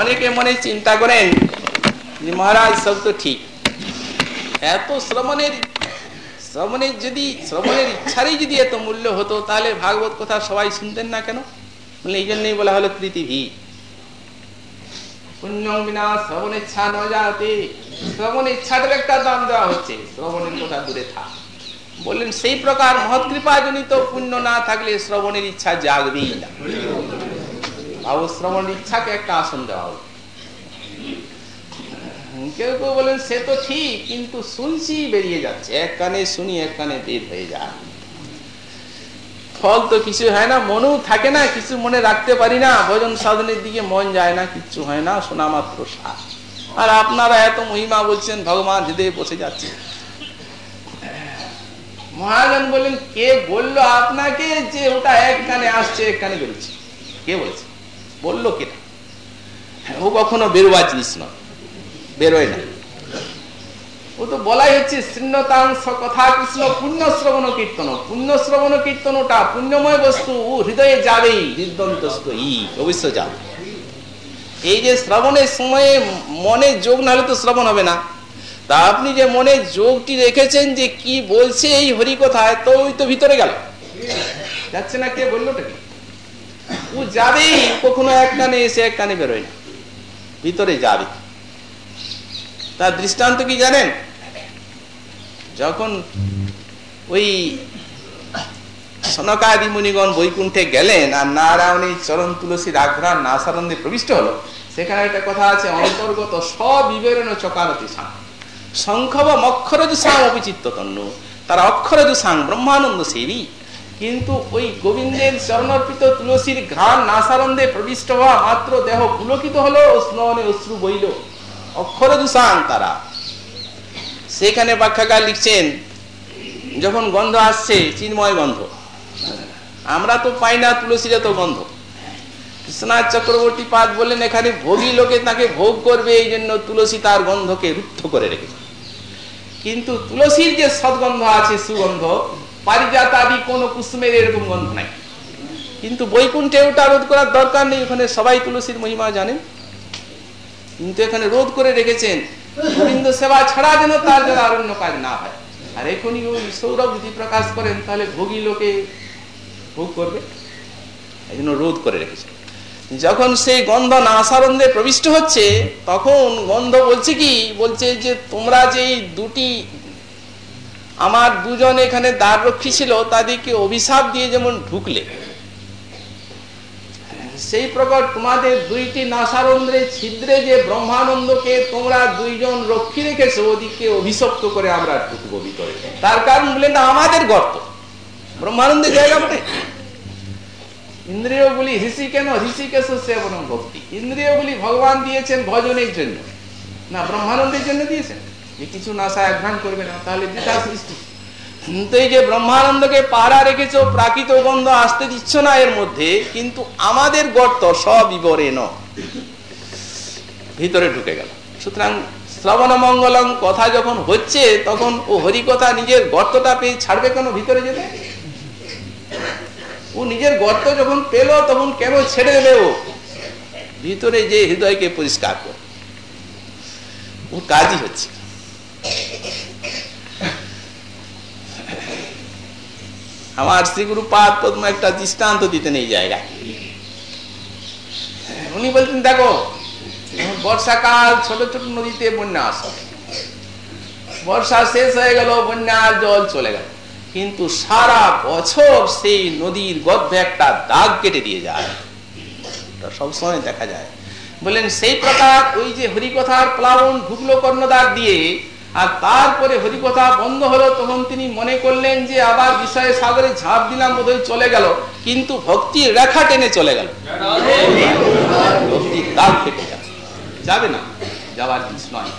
অনেকে মনে চিন্তা করেন যে মহারাজ, সব তো ঠিক। এত শ্রবণের শ্রবণের যদি, শ্রবণের ইচ্ছারই যদি এত মূল্য হতো, তাহলে ভাগবত কথা সবাই শুনতেন না কেন? এই জন্যই বলা হলো পৃথিবী। পুণ্যং বিনা শ্রবণ ইচ্ছা ন যাতে শ্রবণ ইচ্ছাটার একটা দাম দেওয়া হচ্ছে, শ্রবণের কথা দূরে থাক। বললেন, সেই প্রকার মহৎ কৃপা জনিত পুণ্য না থাকলে শ্রবণের ইচ্ছা জাগবেই না। ভাব শ্রবণের ইচ্ছাকে একটা আসন দেওয়া হবে কেউ কেউ বলেন, সে তো ঠিক, কিন্তু শুনছি বেরিয়ে যাচ্ছে। এক কানে শুনি, এক কানে বের হয়ে যায় ফল তো কিছু হয় না, মনেও থাকে না, কিছু মনে রাখতে পারি না। ভোজন সাধনের দিকে মন যায় না, কিচ্ছু হয় না, শোনা মাত্র সার আর আপনারা এত মহিমা বলছেন, ভগবান হৃদয়ে বসে যাচ্ছে। মহাজন বললেন কে বলল আপনাকে যে ওটা এক কানে আসছে, এক কানে বেরোচ্ছে? কে বলেছে? বলল কেটা ও কখনো বেরোবার জিনিস নয় বেরোয় না। ও তো বলাই হচ্ছে শৃণ্যতাংশ কথা, কৃষ্ণ পুণ্য শ্রবণ কীর্তন। পুণ্য শ্রবণ কীর্তনটা পুণ্যময় বস্তু হৃদয়ে যাবেই হৃদন্তস্ত ই, অবশ্য যাবে। এই যে শ্রবণের সময়ে মনে যোগ না হলে তো শ্রবণ হবে না। তা আপনি যে মনে যোগটি রেখেছেন যে কি বলছে এই হরি কথায় তো ওই তো ভিতরে গেল। যাচ্ছে না কে বলল কি? ও যাবেই কখনো এক কানে এসে এক কানে বেরোয় না। ভিতরে যাবে। তার দৃষ্টান্ত কি জানেন? যখন ওই সনকাদি মুনিগণ বৈকুণ্ঠে গেলেন আর নারায়ণী চরণ তুলসী রাঘরা নাসানন্দে প্রবিষ্ট হলো, সেখানে একটা কথা আছে, অন্তর্গত সবিবরণ চকারতি সাং শঙ্খব মক্ষরজ সাং অপিচিত্ত তন্ন তার অক্ষরজ সাং ব্রহ্মানন্দ সেবী। কিন্তু ওই গোবিন্দের চরণর্পিত তুলসীর ঘ্রাণ নাসানন্দে প্রবিষ্ট হওয়া মাত্র দেহ পুলকিত হলো স্ননে অশ্রু বইল। অক্ষর দুসাং তারা। সেখানে ব্যাখ্যাকার লিখছেন, যখন গন্ধ আসছে, চিন্ময় গন্ধ। আমরা তো পাই না তুলসীর তো গন্ধ। কৃষ্ণনাথ চক্রবর্তী পাদ বললেন, এখানে ভোগী লোকে তাকে ভোগ করবে, এই জন্য তুলসী তার গন্ধকে রুদ্ধ করে রেখেছে। কিন্তু তুলসীর যে সদ্গন্ধ আছে, সুগন্ধ পারিজাত আদি কুসুমের এরকম গন্ধ নাই। কিন্তু বৈকুণ্ঠে ওটা রোধ করার দরকার নেই, ওখানে সবাই তুলসীর মহিমা জানেন। কিন্তু এখানে রোধ করে রেখেছেন, গোবিন্দ সেবা ছাড়া যেন তার যেন আর অন্য কাজ না হয়। আর এখনই ওই সৌরভ যদি প্রকাশ করেন, তাহলে ভোগী লোকে ভোগ করবে। এই জন্য রোধ করে রেখেছেন যখন সেই গন্ধ নাসারন্দে প্রবিষ্ট হচ্ছে, তখন গন্ধ বলছে কি? বলছে যে তোমরা যে দুটি আমার দুজন এখানে দ্বার রক্ষী ছিল, তাদেরকে অভিশাপ দিয়ে যেমন ঢুকলে। সেই প্রকার তোমাদের দুইটি নাসারন্দ্রে ছিদ্রে যে ব্রহ্মানন্দকে তোমরা দুইজন রক্ষী রেখেছো ওদিকে অভিশপ্ত করে আমরা ঢুকবো ভিতরে। তার কারণ বললেন না, আমাদের গর্ত। ব্রহ্মানন্দের জায়গা বটে। ইন্দ্রিয়গুলি ঋষি কেন? ঋষিকেশ সেবন ভক্তি। ইন্দ্রিয়গুলি ভগবান দিয়েছেন ভজনের জন্য। না, ব্রহ্মানন্দের জন্য দিয়েছেন। যে কিছু নাশা আঘ্রাণ করবে না, তাহলে যেটা সৃষ্টি। কিন্তু এই যে ব্রহ্মানন্দকে পাড়া রেখেছ, প্রাকৃত গন্ধ আসতে দিচ্ছ না এর মধ্যে, কিন্তু আমাদের গর্ত সবিবরে ন। ভিতরে ঢুকে গেল। সুতরাং শ্রবণ মঙ্গলম কথা যখন হচ্ছে, তখন ও হরি কথা নিজের গর্তটা পেয়ে ছাড়বে কেন ভিতরে যেতে? ও নিজের গর্ত যখন পেল, তখন কেন ছেড়ে দেবে ও? ভিতরে যে হৃদয়কে পরিষ্কার কর ও কাজই হচ্ছে। আমার শ্রীগুরু পাদ পদ্ম একটা দৃষ্টান্ত দিতেন এই জায়গায়। উনি বলতেন, দেখো, বর্ষাকাল ছোট ছোট নদীতে বন্যা আসে। বর্ষা শেষ হয়ে গেল, বন্যার জল চলে গেল। কিন্তু সারা বছর সেই নদীর গর্ভে একটা দাগ কেটে দিয়ে যায়। সবসময় দেখা যায়। বললেন, সেই প্রকার ওই যে হরিকথার প্লাবন ঢুকলো কর্ণদার দিয়ে আর তারপরে হরিকথা বন্ধ হলো, তখন তিনি মনে করলেন যে আবার বিষয়ে সাগরে ঝাঁপ দিলাম, বোধহয় চলে গেল। কিন্তু ভক্তির রেখা টেনে চলে গেল। ভক্তির দাগ কেটে যাবে না, যাওয়ার জিনিস নয়।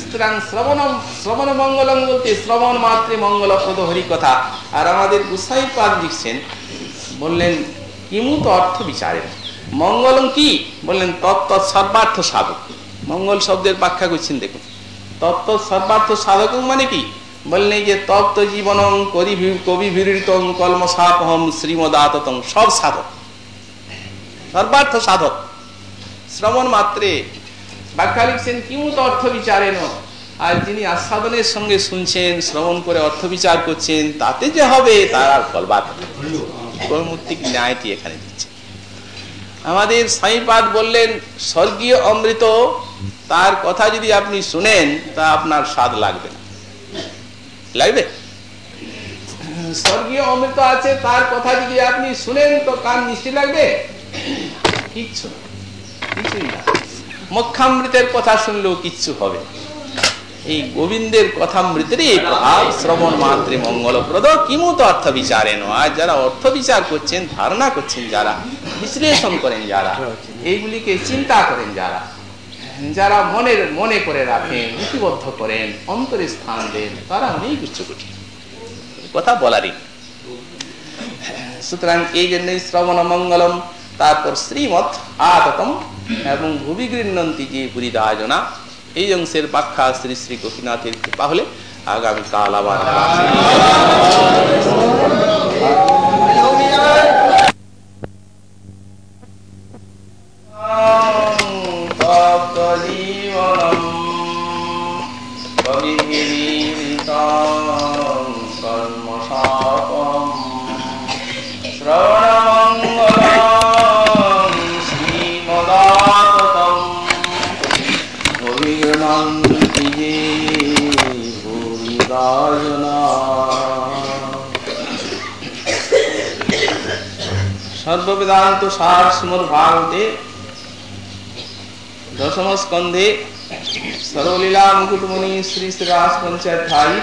সুতরাং শ্রবণ শ্রবণ মঙ্গলম বলতে শ্রবণ মাত্রে মঙ্গলপ্রদ হরিকথা। আর আমাদের গুসাই পাদ লিখছেন, বললেন, কিমুত অর্থ বিচারেন? মঙ্গলম কি? বললেন তত্ত্ব সর্বার্থ সাধক। মঙ্গল শব্দের ব্যাখ্যা করছেন, দেখুন। তত্ত্ব সর্বার্থ সাধক মানে কি? বললেন যে তত্ত্ব জীবনং কবি বিরৃতং কলমসাপহম শ্রীমদাততং সব সাধক। সর্বার্থ সাধক। শ্রবণ মাত্রে। ব্যাখ্যা লিখছেন কিমুত অর্থ বিচারেন? আর যিনি আস্বাদনের সঙ্গে শুনছেন শ্রবণ করে অর্থ বিচার করছেন তাতে যে হবে তার আর ফলবাদ কর্মূর্তিক ন্যায়টি এখানে। আমাদের স্বামীপাদ বললেন, স্বর্গীয় অমৃত, তার কথা যদি আপনি শুনেন, তা আপনার স্বাদ লাগবে না। লাগবে? স্বর্গীয় অমৃত আছে, তার কথা যদি আপনি শুনেন, তো কান মিষ্টি লাগবে? কিচ্ছু কিছুই না। মক্ষামৃতের কথা শুনলেও কিচ্ছু হবে এই গোবিন্দের কথামৃতেরই এই প্রভাব শ্রবণ মাত্রে মঙ্গলপ্রদ। কিমত অর্থ বিচারে নয়। যারা অর্থ বিচার করছেন, ধারণা করছেন যারা, বিশ্লেষণ করেন যারা, এইগুলিকে চিন্তা করেন যারা যারা মনের, মনে করে রাখেন, লিপিবদ্ধ করেন, অন্তরে স্থান দেন, তারা অনেক উচ্চকোটি কথা বলারই। সুতরাং এই জন্যই শ্রবণ মঙ্গলম, তারপর শ্রীমৎ আততম এবং ভূমি গৃহ্ণন্তি যে পুরীদায়োজনা এই অংশের ব্যাখ্যা শ্রী শ্রী গোপীনাথের কৃপা হলে আগামীকাল আবার শ্রবণমঙ্গলম ভূমিদায়না সর্ববেদান্ত সার সুমর ভারতে দশম স্কন্ধে সরলীলা মুকুটমণি শ্রী শ্রী রাস পঞ্চাধ্যায়ী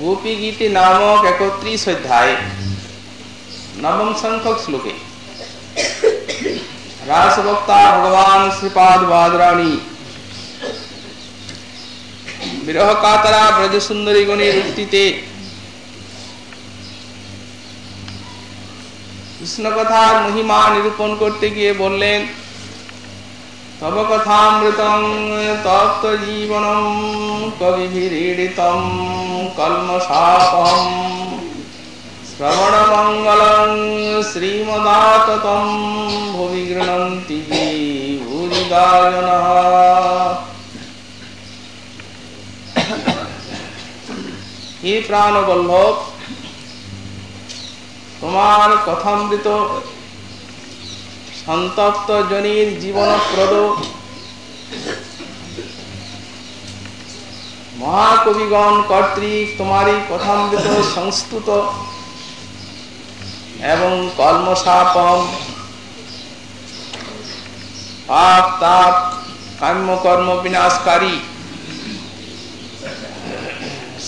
গোপী গীতি নামক একত্রিশ অধ্যায় নবম সংখ্যক শ্লোকে রাসবক্তা ভগবান শ্রীপাদ বাদরাণী বিরহ কাতরা ব্রজ সুন্দরী গণের উক্তিতে কৃষ্ণ কথার মহিমা নিরূপণ করতে গিয়ে বললেন তব কথামৃতং তপ্ত জীবনম কবিভিড়িতম কলমশাপম শ্রবণ মঙ্গলং শ্রীমদাততম ভুবি গৃণন্তি ভূরিদায়ন হে প্রাণবল্লভ তোমার কথামৃত সন্তপ্ত জনির জীবনপ্রদ। মহাকবিগণ কর্তৃক তোমারই কথামৃত সংস্তুত এবং কর্মসাপম পাপ, তাপ কাম্য কর্ম বিনাশকারী।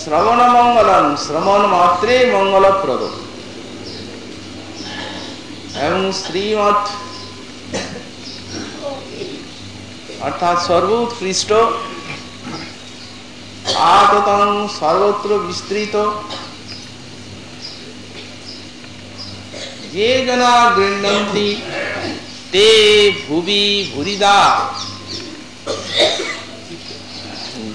শ্রবণ মঙ্গলম শ্রবণ মাত্রে মঙ্গলপ্রদ এবং শ্রীমৎ অর্থাৎ সর্বোৎকৃষ্ট আততং সর্বত্র বিস্তৃত। যে জনা গৃহন্তি তে ভুবি ভুরিদা।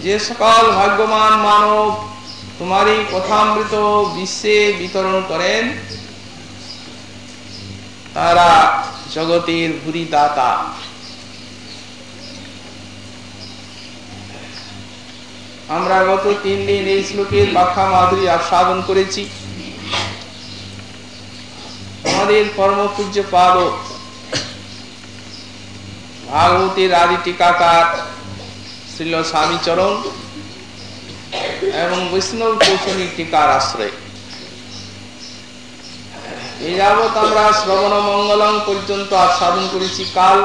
যে সকল ভাগ্যবান মানব তোমারই কথামৃত বিশ্বে বিতরণ করেন তারা জগতের ভুরি দাতা আমরা গত তিন দিন এই শ্লোকের ব্যাখ্যা মাধুরী আস্বাদন করেছি। আমাদের পরম পূজ্য পাদ, ভাগবতীর আদি টিকাকার শ্রীল স্বামী চরণ এবং বৈষ্ণব কৌশলী টিকার আশ্রয়। এই যাবৎ আমরা শ্রবণ মঙ্গলম পর্যন্ত আস্বাদন করেছি কাল।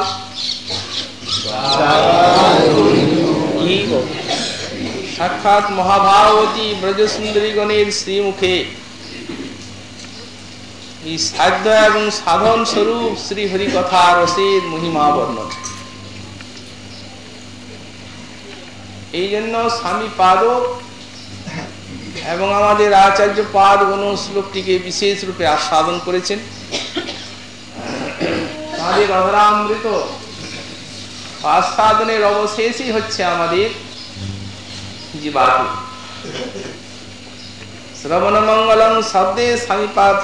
সাক্ষাৎ মহাভারতী ব্রজসুন্দরীগণের শ্রীমুখে। এই সাধ্য এবং সাধন স্বরূপ শ্রী হরি কথা রসের মহিমা বর্ণন এই জন্য স্বামী পাদ এবং আমাদের আচার্য পাদ গণ শ্লোকটিকে বিশেষ রূপে আস্বাদন করেছেন। তাদের অধরামৃত আস্বাদনের অবশেষই হচ্ছে আমাদের জীবাতু শ্রবণ মঙ্গলম শব্দে স্বামীপাদ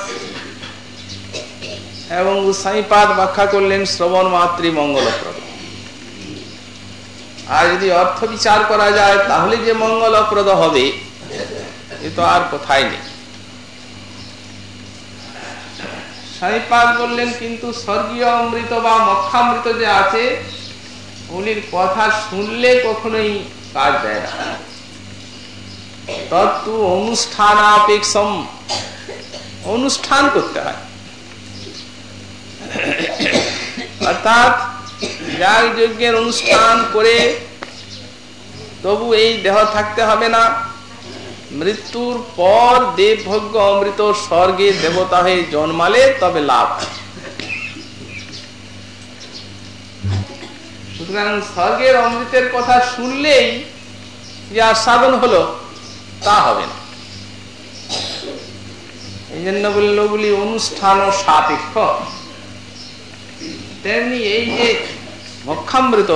এবং গোস্বাইপাদ ব্যাখ্যা করলেন শ্রবণ মাতৃ মঙ্গলপ্রদ। আর যদি অর্থ বিচার করা যায়, তাহলে যে মঙ্গলপ্রদ হবে, এ তো আর কোথায় নেই। স্বামীপাদ বললেন, কিন্তু স্বর্গীয় অমৃত বা মক্ষামৃত যে আছে, উনির কথা শুনলে কখনোই কাজ দেয় না। তত্ত্ব অনুষ্ঠান অপেক্ষম অনুষ্ঠান করতে হয়। অর্থাৎ যাগ যজ্ঞের অনুষ্ঠান করে তবু এই দেহ থাকতে হবে না। মৃত্যুর পর দেবভোগ্য অমৃত স্বর্গে দেবতা হয়ে জন্মালে তবে লাভ স্বর্গের অমৃতের কথা শুনলেই যে আস্বাদন হলো, তা হবে না। এই জন্য বলল, বলি, অনুষ্ঠান ও সাপেক্ষ। তেমনি এই যে মক্ষামৃত,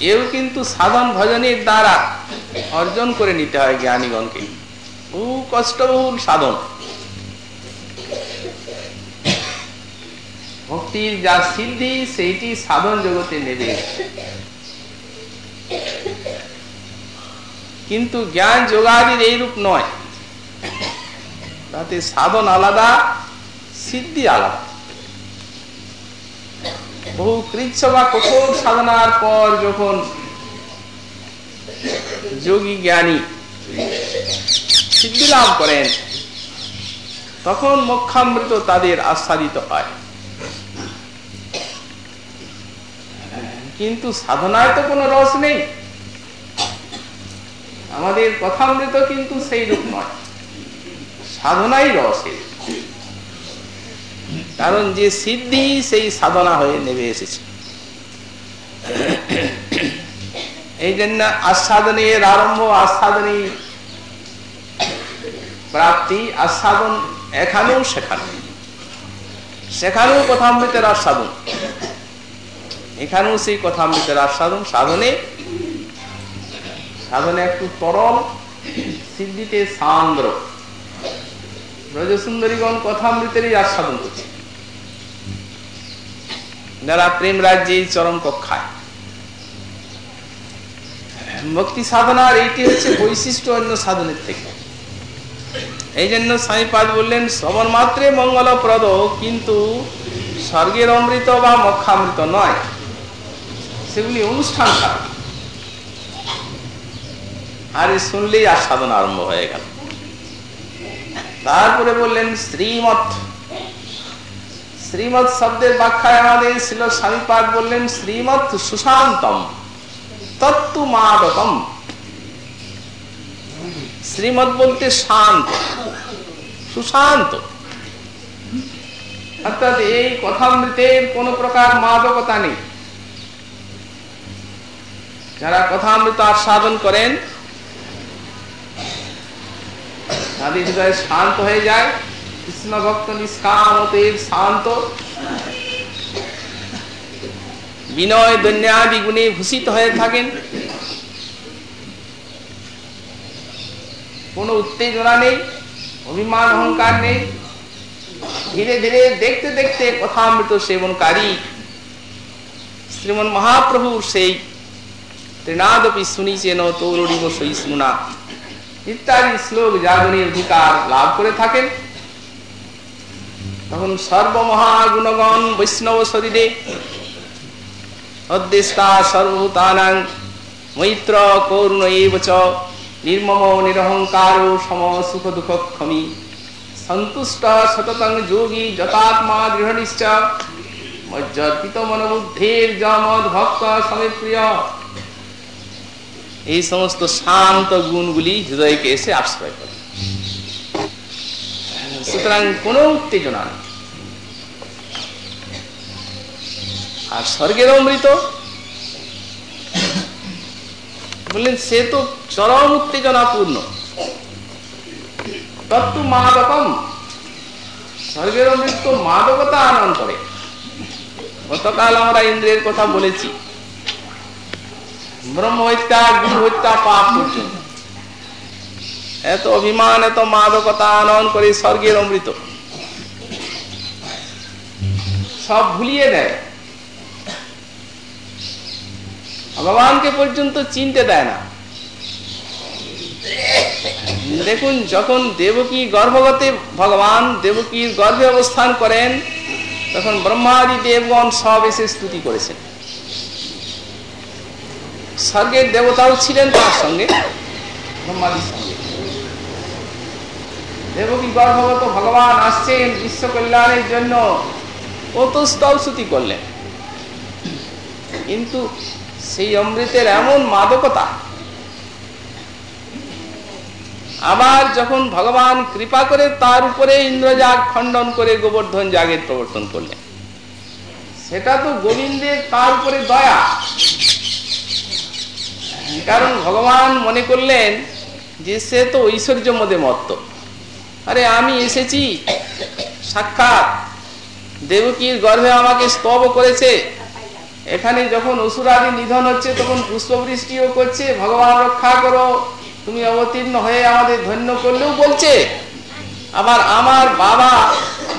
এও কিন্তু সাধন ভজনের দ্বারা অর্জন করে নিতে হয় জ্ঞানীগণকে। বহু কষ্টবহুল সাধন। ভক্তির যা সিদ্ধি, সেইটি সাধন জগতে নেবে। কিন্তু জ্ঞান যোগাদির এইরূপ নয়। তাতে সাধন আলাদা সিদ্ধি আলাদা বহু কৃচ্ছ বা কঠোর সাধনার পর যখন যোগী জ্ঞানী সিদ্ধি লাভ করেন, তখন মোক্ষামৃত তাদের আস্বাদিত হয়। কিন্তু সাধনায় তো কোনো রস নেই। আমাদের কথামৃত কিন্তু সেই রূপ নয়। সাধনাই রসের। কারণ যে সিদ্ধি সেই সাধনা হয়ে নেমে এসেছে। এই জন্য আস্বাদনের আরম্ভ, আস্বাদনী প্রাপ্তি, আস্বাদন এখানেও সেখানে সেখানেও কথামৃতের আস্বাদন। এখানেও সেই কথামৃতের আস্বাদন, সাধনে সাধনে একটু তরল, সিদ্ধিতে সান্দ্র। ব্রজসুন্দরীগণ কথামৃতেরই আস্বাদন করছে। যারা প্রেম রাজ্যে চরম কক্ষায়। ভক্তি সাধনার এইটি হচ্ছে বৈশিষ্ট্য অন্য সাধনের থেকে। এই জন্য স্বামীপাদ বললেন, শ্রবণ মাত্রে মঙ্গলপ্রদ, কিন্তু স্বর্গের অমৃত বা মক্ষামৃত নয়। সেগুলি অনুষ্ঠান ছাড়া আর শুনলেই আর সাধনা আরম্ভ হয়ে গেল। তারপরে বললেন, শ্রীমৎ শ্রীমৎ শব্দের ব্যাখ্যায় আমাদের ছিল স্বামীপাদ বললেন, শ্রীমৎ সুশান্তম, তত্তু মাদকম। শ্রীমৎ বলতে শান্ত, সুশান্ত। অর্থাৎ এই কথামৃতের কোন প্রকার মাদকতা নেই। যারা কথামৃত আস্বাদন করেন, তাদের হৃদয় শান্ত হয়ে যায়। কৃষ্ণ ভক্ত নিষ্কামতের শান্ত। বিনয় দন্যাদি গুণে ভূষিত হয়ে থাকেন। কোনো উত্তেজনা নেই, অভিমান, অহংকার নেই। ধীরে ধীরে দেখতে দেখতে কথামৃত সেবনকারী শ্রীমন মহাপ্রভুর সেই ত্রিনাদপি শুনিছেন তৌরিব সহিষ্ণুনা ইত্যাদি শ্লোক জাগরণের অধিকার লাভ করে থাকেন। তখন সর্বমহাগুণগণ বৈষ্ণব শরীরে অদ্দেষ্টা সর্বভূতানাং মৈত্র করুণ চ নির্মম নিরহংকার সম সুখ দুঃখ ক্ষমি। সন্তুষ্ট সততং যোগী যতাত্মা দৃঢ় নিশ্চয় মজ্জর্পিত মনোবুদ্ধির জমদ ভক্ত সমে প্রিয় এই সমস্ত শান্ত গুণগুলি হৃদয়কে এসে আশ্রয় করে। সুতরাং কোনো উত্তেজনা নেই। আর স্বর্গের অমৃত? বললেন, সে তো চরম উত্তেজনাপূর্ণ। তত্ত্ব মাদকম। স্বর্গের অমৃত মাদকতা আনয়ন করে। গতকাল আমরা ইন্দ্রের কথা বলেছি। ব্রহ্ম হত্যা গুরু হত্যা পাপ পর্যন্ত। এত অভিমান, এত মাদকতা আনয়ন করে স্বর্গের অমৃত। সব ভুলিয়ে দেয়। ভগবানকে পর্যন্ত চিনতে দেয় না। দেখুন, যখন দেবকী গর্ভগতে ভগবান দেবকীর গর্ভে অবস্থান করেন, তখন ব্রহ্মাদি দেবগণ সব এসে স্তুতি করেছেন। স্বর্গের দেবতাও ছিলেন তার সঙ্গে, ব্রহ্মাদির সঙ্গে। দেবকী গর্ভগত ভগবান আসছেন বিশ্ব কল্যাণের জন্য। কত স্তৌস্তুতি করলেন। কিন্তু সেই অমৃতের এমন মাদকতা, আবার যখন ভগবান কৃপা করে তার উপরে ইন্দ্রজাগ খণ্ডন করে গোবর্ধন জাগের প্রবর্তন করলেন। সেটা তো গোবিন্দের তার উপরে দয়া। কারণ ভগবান মনে করলেন যে সে তো ঐশ্বর্য মধ্যে মত্ত। আরে আমি এসেছি। সাক্ষাৎ। দেবকীর গর্ভে আমাকে স্তব করেছে। এখানে যখন অসুরাদি নিধন হচ্ছে, তখন পুষ্পবৃষ্টিও করছে। ভগবান রক্ষা করো। তুমি অবতীর্ণ হয়ে আমাদের ধন্য করলেও বলছে, আবার আমার বাবা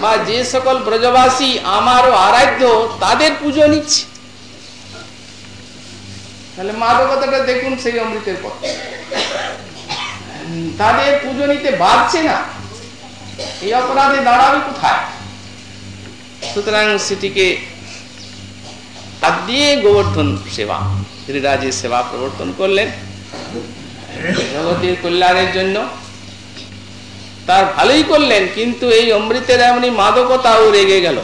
বা যে সকল ব্রজবাসী আমারও আরাধ্য, তাদের পুজো নিচ্ছে। তাহলে মাদকতাটা দেখুন সেই অমৃতের পর তাদের পুজো নিতে বাড়ছে না। এই অপরাধে দাঁড়াবে কোথায়? সুতরাং সেটিকে দিয়ে গোবর্ধন সেবা শ্রীরাজের সেবা প্রবর্তন করলেন। জগতের কল্যাণের জন্য। তার ভালোই করলেন, কিন্তু এই অমৃতের এমনি মাদকতাও রেগে গেল।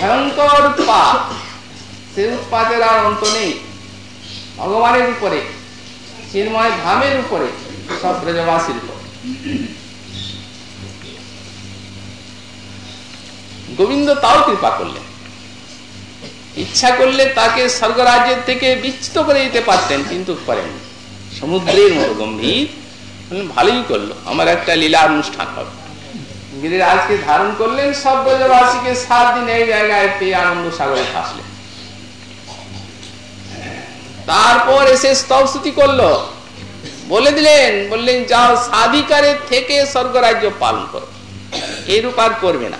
ভয়ঙ্কর উৎপাত সে উৎপাতের আর অন্ত নেই। ভগবানের উপরে, চিন্ময় ধামের উপরে। সব ব্রজবাসীর উপর গোবিন্দ তাও কৃপা করলেন। ইচ্ছা করলে তাকে স্বর্গরাজ্যের থেকে বিচ্ছিত করে দিতে পারতেন, কিন্তু করেন সমুদ্রের মতো গম্ভীর। ভালোই করল। আমার একটা লীলা অনুষ্ঠান হবে। গিরিরাজকে ধারণ করলেন, সব ব্রজবাসীকে সাত দিন এই জায়গায় পেয়ে আনন্দ সাগরে ফাঁসলেন তারপর এসে স্তবস্তুতি করল। বলে দিলেন, বললেন, যাও সাধিকারের থেকে স্বর্গরাজ্য পালন করো। এরূপ আর করবে না।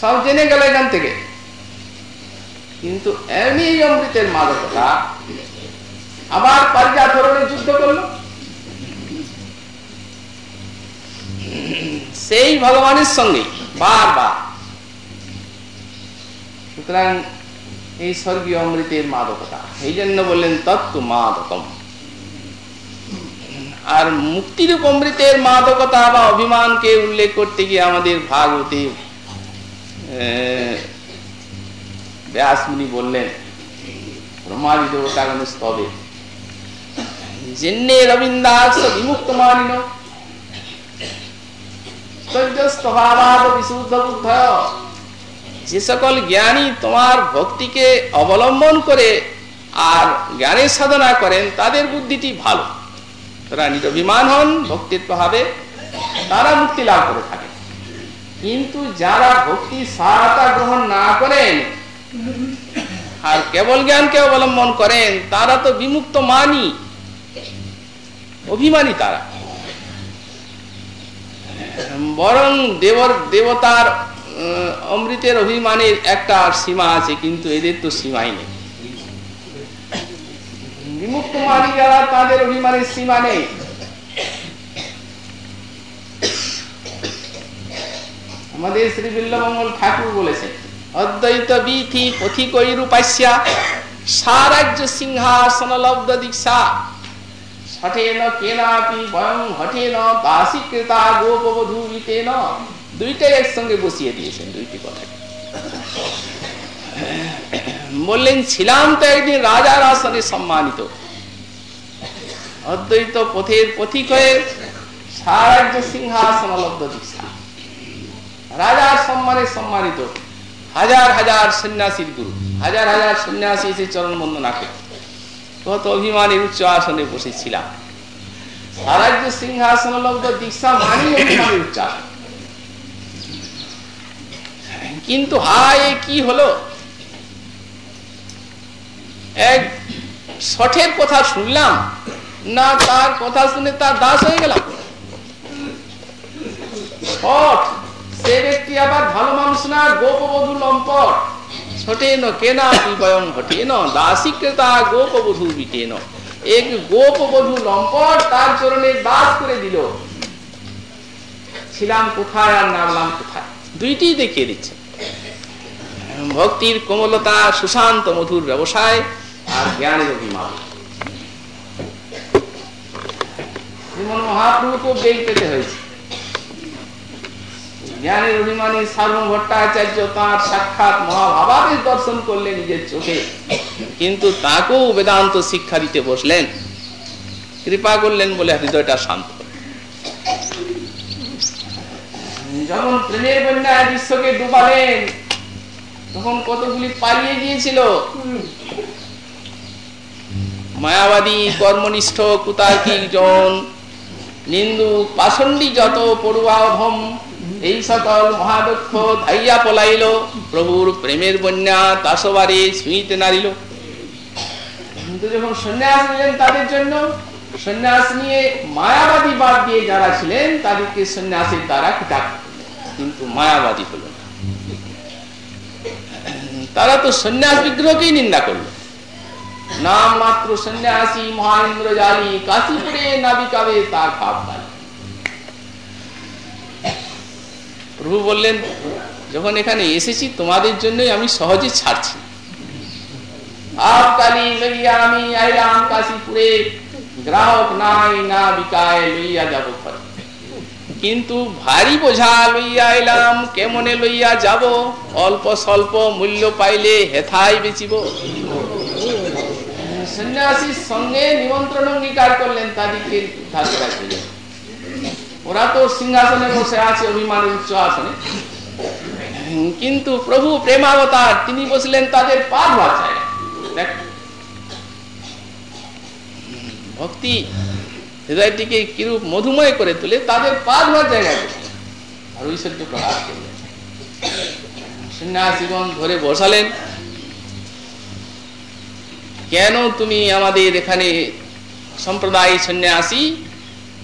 সব জেনে গেল এখান থেকে। কিন্তু এমনি অমৃতের মাদকতা আবার পারিজা ধরনের যুদ্ধ করল। সেই ভগবানের সঙ্গে বারবার। সুতরাং এই স্বর্গীয় অমৃতের মাদকতা। এই জন্য বললেন, তত্ত্ব মাদকম। আর মুক্তিরূপ অমৃতের মাদকতা বা অভিমানকে উল্লেখ করতে গিয়ে আমাদের ভাগবতী ব্যাসমুনি বললেন ব্রহ্মাদি দেবতাগণ স্তবে। জেন্নে রবীন্দাস বিমুক্ত মানিন বিশুদ্ধ বুদ্ধ। যে সকল জ্ঞানী তোমার ভক্তিকে অবলম্বন করে আর জ্ঞানের সাধনা করেন, তাদের বুদ্ধিটি ভালো। তারা নিরভিমান হন, ভক্তির প্রভাবে তারা মুক্তি লাভ করে থাকে। কিন্তু যারা ভক্তি সহায়তা গ্রহণ না করেন আর কেবল জ্ঞানকে অবলম্বন করেন, তারা তো বিমুক্ত মানি, অভিমানী তারা। বরং দেবর দেবতার অমৃতের অভিমানের একটা সীমা আছে, কিন্তু এদের তো সীমাই নেই। বিমুক্ত মানি তাদের অভিমানের সীমা নেই। আমাদের শ্রী বিল্লমঙ্গল ঠাকুর বলেছেন, অদ্বৈত বিথি পথিকৈরূপাস্যা সারাজ্য সিংহাসন লব্ধ দীক্ষা। হঠেন কেনাপি বয়ং হঠেন দাসীকৃতা গোপবধূবিতেন দুইটাই একসঙ্গে বসিয়ে দিয়েছেন, দুইটি কথা। বললেন, ছিলাম তো একদিন রাজার আসনে সম্মানিত। অদ্বৈত পথের পথিক হয়ে সারাজ্য সিংহাসন লব্ধ দীক্ষা রাজার সম্মানে সম্মানিত। হাজার হাজার সন্ন্যাসীর গুরু, হাজার হাজার সন্ন্যাসী এসে চরণ বন্দনা করত কত অভিমানের উচ্চ আসনে বসেছিলাম। সারাজ্য সিংহাসন লব্ধ দীক্ষা মানি অভিমানের উচ্চ আসন কিন্তু হায়, কি হলো? এক সঠের কথা শুনলাম, না তার কথা শুনে তার দাস হয়ে গেলাম। আবার ভালো মানুষ না, গোপবধূ লম্পট। গোপবধূ এক গোপবধূ লম্পট তার চরণে দাস করে দিল। ছিলাম কোথায় আর নামলাম কোথায়? দুইটি দেখিয়ে দিচ্ছে ভক্তির কোমলতা সুশান্ত মধুর ব্যবসায় আর জ্ঞানের অভিমান। পেতে হয়েছে। জ্ঞানের অভিমানী সার্বম ভট্টাচার্য তাঁর সাক্ষাৎ দর্শন করলেন নিজের চোখে। কিন্তু তাকেও বেদান্ত শিক্ষা দিতে বসলেন। কৃপা করলেন বলে হৃদয়টা শান্ত। যখন প্রেমের বন্যায় বিশ্বকে ডুবালেন তখন কতগুলি পালিয়ে গিয়েছিল? মায়াবাদী, কর্মনিষ্ঠ, কুতার্কিক জন, নিন্দু, পাষণ্ডী যত পড়ুয়াভম এই সকল মহাদক্ষ ধাইয়া পলাইল, প্রভুর প্রেমের বন্যা তাসবারে ছুঁইতে নারিল। যখন সন্ন্যাস নিলেন তাদের জন্য, সন্ন্যাস নিয়ে মায়াবাদী বাদ দিয়ে যারা ছিলেন, তাদেরকে সন্ন্যাসের দ্বারা কিতাব কিন্তু মায়াবাদী হল তারা তো সন্ন্যাস বিগ্রহকেই নিন্দা করল। নাম মাত্র সন্ন্যাসী মহেন্দ্র জালি কাশীপুরে নাবিকাবে তার ভাব প্রভু বললেন, যখন এখানে এসেছি, তোমাদের জন্যই আমি সহজে ছাড়ছি। আপকালি লইয়া আমি আইলাম কাশীপুরে। গ্রাহক নাই না বিকায় লইয়া যাব কিন্তু ভারী বোঝা লইয়া এলাম, কেমনে লইয়া যাব? অল্প স্বল্প মূল্য পাইলে হেথাই বেচিব? সন্ন্যাসীর সঙ্গে নিমন্ত্রণ অঙ্গীকার করলেন তাদেরকে ওরা তো সিংহাসনে বসে আছে অভিমানের উচ্চ আসনে। কিন্তু প্রভু প্রেমাবতার, তিনি বসলেন তাদের পা ধোয়ার জায়গা ভক্তি হৃদয়টিকে কিরূপ মধুময় করে তুলে তাদের পা ধোয়ার জায়গায় আর ঐশ্বর্য প্রকাশ করলেন। সন্ন্যাসীগণ ধরে বসালেন। কেন তুমি আমাদের এখানে সম্প্রদায় সন্ন্যাসী?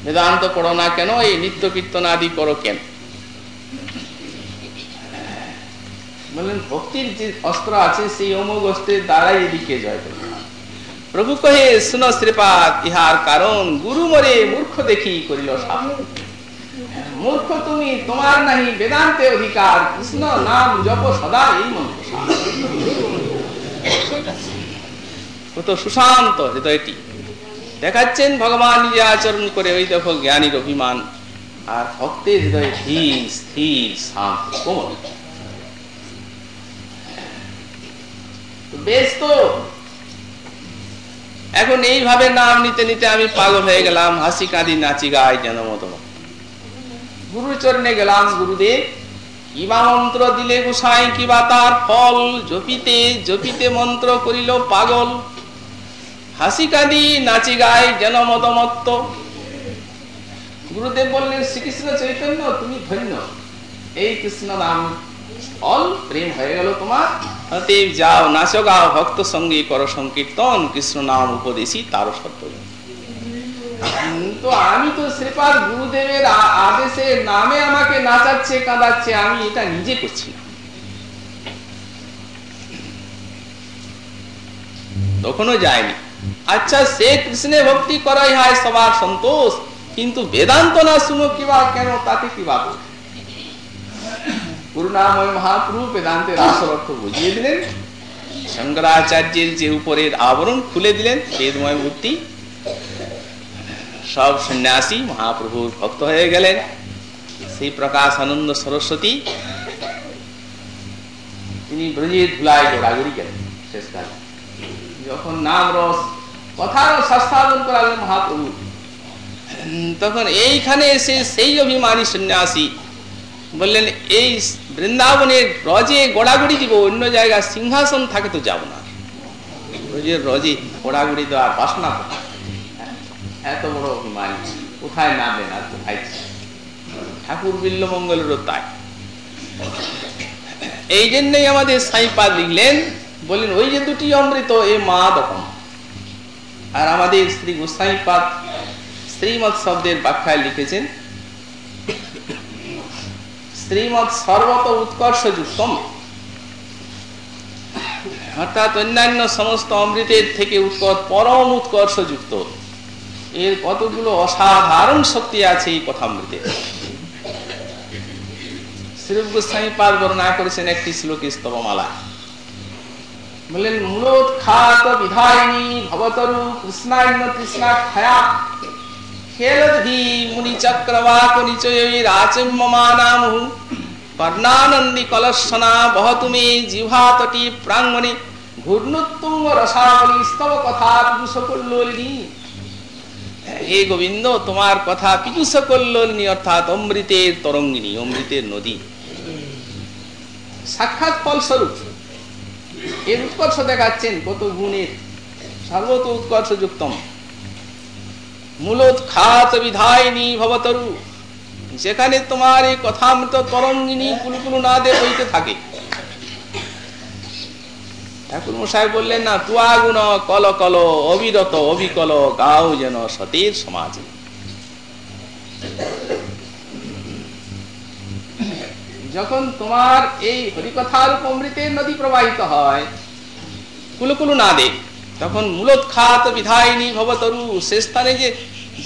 বেদান্ত পড়ো না কেন? এই নিত্য কীর্তন আদি করো কেন? বললেন, ভক্তির যে অস্ত্র আছে, সেই অমোঘ অস্ত্রের দ্বারাই এদিকে জয় করবে প্রভু কহে, শুন শ্রীপাত ইহার কারণ গুরু মরে মূর্খ দেখি করিল মূর্খ তুমি, তোমার নাহি বেদান্তে অধিকার। কৃষ্ণ নাম জপ সদা এই মন্ত্র সুশান্ত হৃদয়টি। দেখাচ্ছেন ভগবান নিজে আচরণ করে ওই দেখো জ্ঞানীর অভিমান। আর ভক্তের হৃদয় ধীর স্থির শান্ত কোমল। বেশ তো এখন এইভাবে নাম নিতে নিতে আমি পাগল হয়ে গেলাম, হাসি কাঁদি নাচি গাই যেন মতো গুরুচরণে গেলাম, গুরুদেব কিবা মন্ত্র দিলে গোসাই কিবা তার ফল, জপিতে জপিতে মন্ত্র করিল পাগল। হাসি কাঁদি নাচি গাই যেন মদমত্ত। গুরুদেব বললেন, শ্রীকৃষ্ণ চৈতন্য, তুমি ধন্য। এই কৃষ্ণ নাম ফল প্রেম হয়ে গেল তোমার। যাও, নাচো, গাও, ভক্ত, সঙ্গে, কর, সংকীর্তন, কৃষ্ণ নাম উপদেশী তো আমি তো শ্রীপাদ গুরুদেবের নামে আমাকে নাচাচ্ছে, কাঁদাচ্ছে, আমি এটা নিজে করছি না। তখনও যায়নি। আচ্ছা সে কৃষ্ণে ভক্তি করাই হয় সবার সন্তোষ, কিন্তু বেদান্ত না শুনো কিবা কেন, তাতে কিবা করুণাময় মহাপ্রভু বেদান্তের আসল অর্থ বুঝিয়ে দিলেন শঙ্করাচার্যের যে উপরের আবরণ খুলে দিলেন বেদময় মূর্তি সব সন্ন্যাসী মহাপ্রভুর ভক্ত হয়ে গেলেন। সেই প্রকাশ আনন্দ সরস্বতী। তিনি ব্রজের ধুলায় গোড়াগড়ি গেলেন শেষকালে। যখন নাম রস কথার সংস্থাপন করালেন মহাপ্রভু। তখন এইখানে এসে সেই অভিমানী সন্ন্যাসী বললেন, এই বৃন্দাবনের রজে গোড়াগুড়ি দিব অন্য জায়গায় সিংহাসন থাকে তো যাব না। রোজের রজে গোড়াগুড়ি দেওয়ার বাসনা এত বড় অভিমানী। কোথায় নামলেন আর কোথায় ঠাকুর বিল্লমঙ্গলেরও তাই। এই জন্যই আমাদের সাইপা লিখলেন, বললেন, ওই যে দুটি অমৃত, এ মা দকম আর আমাদের শ্রী গোস্বাই পাদ শ্রীমৎ শব্দের ব্যাখ্যায় লিখেছেন শ্রীমৎ সর্বত উৎকর্ষ যুক্তম অর্থাৎ অন্যান্য সমস্ত অমৃতের থেকে উৎকট পরম উৎকর্ষ যুক্ত। এর কতগুলো অসাধারণ শক্তি আছে এই কথামৃতে। শ্রীরূপ গোস্বামী পাদ বর্ণনা করেছেন একটি শ্লোকে স্তবমালা। বললেন, মূলোৎখাত বিধায়িনী ভবতরু কৃষ্ণান্য তৃষ্ণা খায়া গোবিন্দ তোমার কথা পীযুষ কল্লোলিনী অর্থাৎ অমৃতের তরঙ্গিনী অমৃতের নদী সাক্ষাৎ ফলস্বরূপ এর উৎকর্ষ দেখাচ্ছেন কত গুণের। সর্বত উৎকর্ষ যুক্তম মূলোৎখাত বিধায়িনী ভবতরু। যেখানে তোমার এই তরঙ্গিনী কুলকুলু না দে বইতে থাকে। ঠাকুর মশাই বললেন, না কল কল অবিরত অবিকল, গাও যেন সতীর সমাজে। যখন তোমার এই হরিকথার অমৃতের নদী প্রবাহিত হয়, কুলকুলু না দে। তখন মূলত মূলোৎখাত বিধায়িনী ভবতরু সে স্থানে যে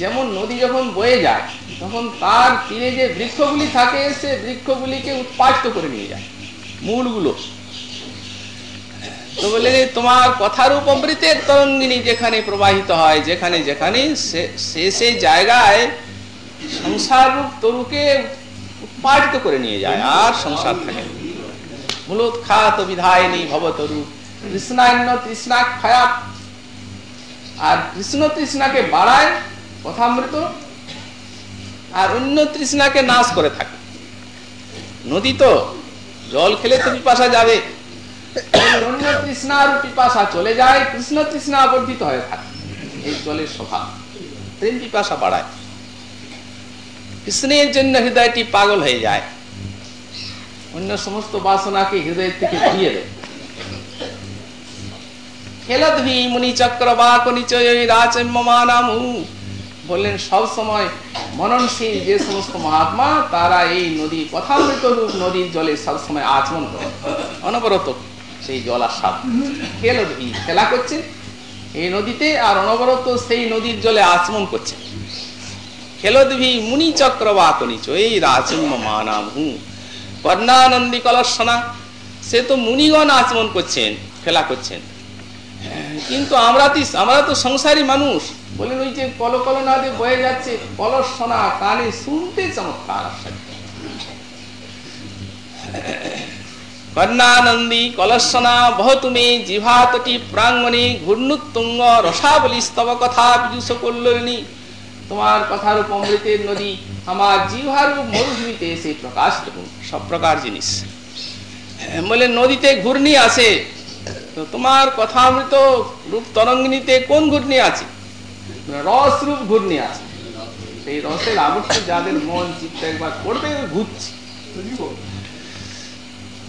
যেমন নদী যখন বয়ে যায়, তখন তার তীরে যে বৃক্ষগুলি থাকে, সে বৃক্ষগুলিকে উৎপাদিত করে নিয়ে যায়, মূলগুলো। তো বলে তোমার কথারূপ অমৃতের তরঙ্গিনী যেখানে প্রবাহিত হয়, যেখানে যেখানে সে সে জায়গায় সংসার রূপ তরুকে উৎপাদিত করে নিয়ে যায়, আর সংসার থাকে মূলোৎখাত বিধায়িনী ভবতরু তৃষ্ণা কৃষ্ণ তৃষ্ণাকে বাড়ায় কথামৃত আর অন্য তৃষ্ণাকে নাশ করে থাকে। নদী তো জল খেলে তো পিপাসা যাবে। অন্য তৃষ্ণার পিপাসা চলে যায় কৃষ্ণ তৃষ্ণা বর্ধিত হয়ে থাকে। এই জলের স্বভাব। প্রেম পিপাসা বাড়ায়। কৃষ্ণের জন্য হৃদয়টি পাগল হয়ে যায়। অন্য সমস্ত বাসনাকে হৃদয়ের থেকে ফিরিয়ে দেয়। মুনি রাচম্যমানামু বললেন, সব সময় মননশীল যে সমস্ত মহাত্মা, তারা এই নদী কথামৃত রূপ নদীর জলে সবসময় আচমন করে। অনবরত সেই জল আস্বাদ খেলধি খেলা করছে। এই নদীতে আর অনবরত সেই নদীর জলে আচমন করছে। খেলধি মুনি চক্র বাক নিচয় রাচম্য মানামু কর্ণানন্দী কলসনা, সে তো মুনিগণ আচমন করছেন, খেলা করছেন। কিন্তু আমরা আমরা তো সংসারী মানুষ। বলেন ওই যে কল কল নদী বয়ে যাচ্ছে, কলস শোনা কানে শুনতে চমৎকার কর্ণানন্দী কলসনা বহুতুমে জিভাতটি প্রাঙ্গণে ঘূর্ণুত্তুঙ্গ রসাবলী স্তব কথা বিদুষ কল্যাণী তোমার কথার অমৃতের নদী, আমার জিভার মরুভূমিতে এসে প্রকাশ সব প্রকার জিনিস। বলে নদীতে ঘূর্ণি আছে তো তোমার কথামৃত রূপ তরঙ্গিনীতে কোন ঘূর্ণি আছে? রস রূপ ঘূর্ণি আছে। সেই রসের আবর্ত যাদের মন, চিত্ত একবার করবে, ঘুরছে।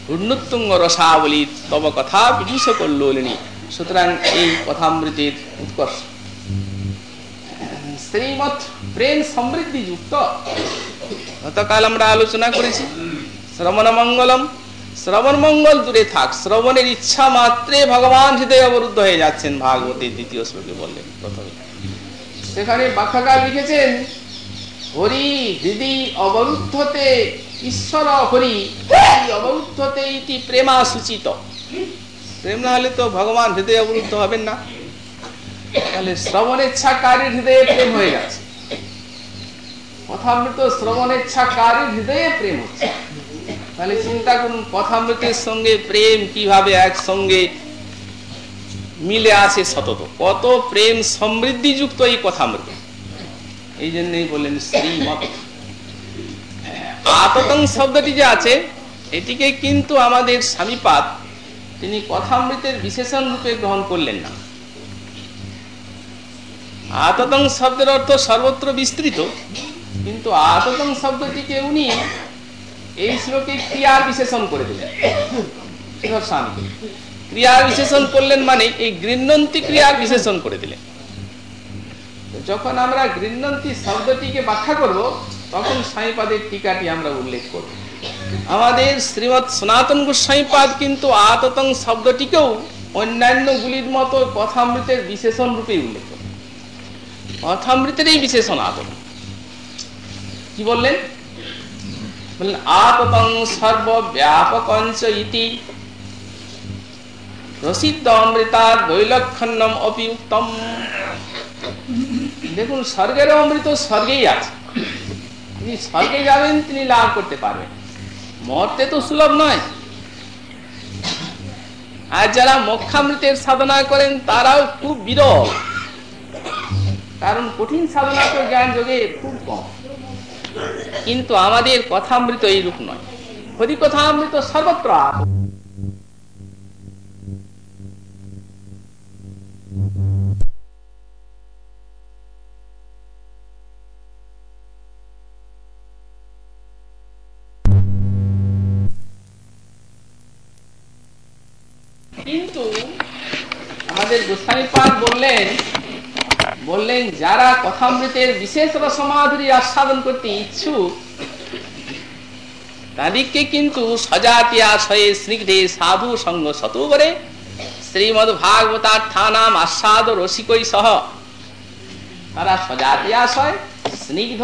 ঘূর্ণোত্তুঙ্গ রসাবলী তব কথা বিদুষ করলিনী সুতরাং এই কথামৃতের উৎকর্ষ। শ্রীমৎ প্রেম সমৃদ্ধি যুক্ত গতকাল আমরা আলোচনা করেছি। শ্রবণ মঙ্গলম শ্রবণ মঙ্গল দূরে থাক, শ্রবণের ইচ্ছা মাত্রে ভগবান হৃদয় অবরুদ্ধ হয়ে যাচ্ছেন ভাগবতের দ্বিতীয় শ্লোকে বললেন প্রথমে। সেখানে ব্যাখ্যাকার লিখেছেন, হরি হৃদি অবরুদ্ধতে, ঈশ্বর হরি অবরুদ্ধতে ইতি প্রেমা সূচিত। প্রেম না হলে তো ভগবান হৃদয় অবরুদ্ধ হবেন না। তাহলে শ্রবণেচ্ছাকারীর হৃদয়ে প্রেম হয়ে গেছে। কথামৃত শ্রবণেচ্ছাকারীর হৃদয়ে প্রেম হচ্ছে। তাহলে চিন্তা করুন, কথামৃতের সঙ্গে, প্রেম কীভাবে একসঙ্গে মিলে আছে সতত? কত প্রেম সমৃদ্ধিযুক্ত এই কথামৃত? এই জন্যই বললেন শ্রীমত আততং শব্দটি যে আছে, এটিকে কিন্তু আমাদের স্বামীপাত তিনি কথামৃতের বিশেষণ রূপে গ্রহণ করলেন না। আততং শব্দের অর্থ সর্বত্র বিস্তৃত, কিন্তু আততং শব্দটিকে উনি এই শ্লোকে ক্রিয়ার বিশেষণ করে দিলেন। স্বামী ক্রিয়া বিশেষণ করলেন মানে এই গৃহ্ণন্তি ক্রিয়া বিশেষণ করে দিলেন। যখন আমরা গৃহ্ণন্তি শব্দটিকে ব্যাখ্যা করব, তখন সাঁইপাদের টিকাটি আমরা উল্লেখ করব। আমাদের শ্রীমৎ সনাতন গোস্বাইপাদ কিন্তু আততং শব্দটিকেও অন্যান্য গুলির মতো কথামৃতের বিশেষণ রূপে উল্লেখ করে কথামৃতের এই বিশেষণ আতত কি বললেন? ইতি উত্তম দেখুন স্বর্গের অমৃত স্বর্গেই আছে। তিনি স্বর্গে যাবেন, তিনি লাভ করতে পারবেন। মরতে তো সুলভ নয়। আর যারা মক্ষামৃতের সাধনা করেন, তারাও খুব বিরল। কারণ কঠিন সাধনা তো জ্ঞান যোগে খুব কম। কিন্তু আমাদের কথামৃত এইরূপ নয়। হরি কথামৃত সর্বত্র কিন্তু আমাদের গোস্বামী পাঠ বললেন বললেন, যারা কথামৃতের বিশেষ রসমাধুরী আস্বাদন করতে ইচ্ছুক, তাদেরকে কিন্তু সজাতি আশয়ে স্নিগ্ধে সাধু সঙ্গ সতু করে শ্রীমদ ভাগবতার থানাম আস্বাদ রসিকই সহ তারা সজাতি আশয় স্নিগ্ধ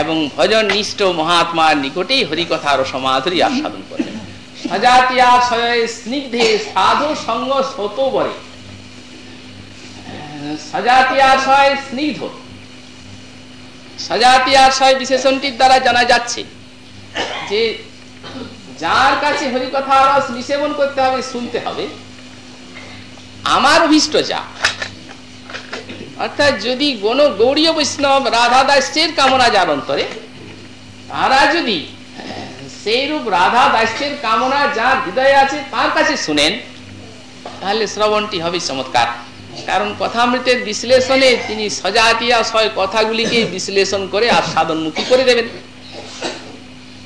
এবং ভজন নিষ্ঠ মহাত্মার নিকটেই হরিকথার সমাধুরী আস্বাদন করলেন সজাতিয়াশয়ে স্নিগ্ধে সাধু সঙ্গ সত শত বরে সজাতিয়াশয় স্নিগ্ধ বিশেষণটির দ্বারা জানা যাচ্ছে যে যার কাছে হরিকথা রস নিষেবন করতে হবে শুনতে হবে আমার অভিষ্ট যা অর্থাৎ যদি গণ গৌরীয় বৈষ্ণব রাধা দাসের কামনা যার অন্তরে তারা যদি সেইরূপ রাধা দাসের কামনা যার হৃদয়ে আছে তার কাছে শুনেন তাহলে শ্রবণটি হবে চমৎকার কারণ কথামৃতের বিশ্লেষণে তিনি সজাতিয়া সয় কথাগুলিকে বিশ্লেষণ করে আস্বাদনমুখী করে দেবেন।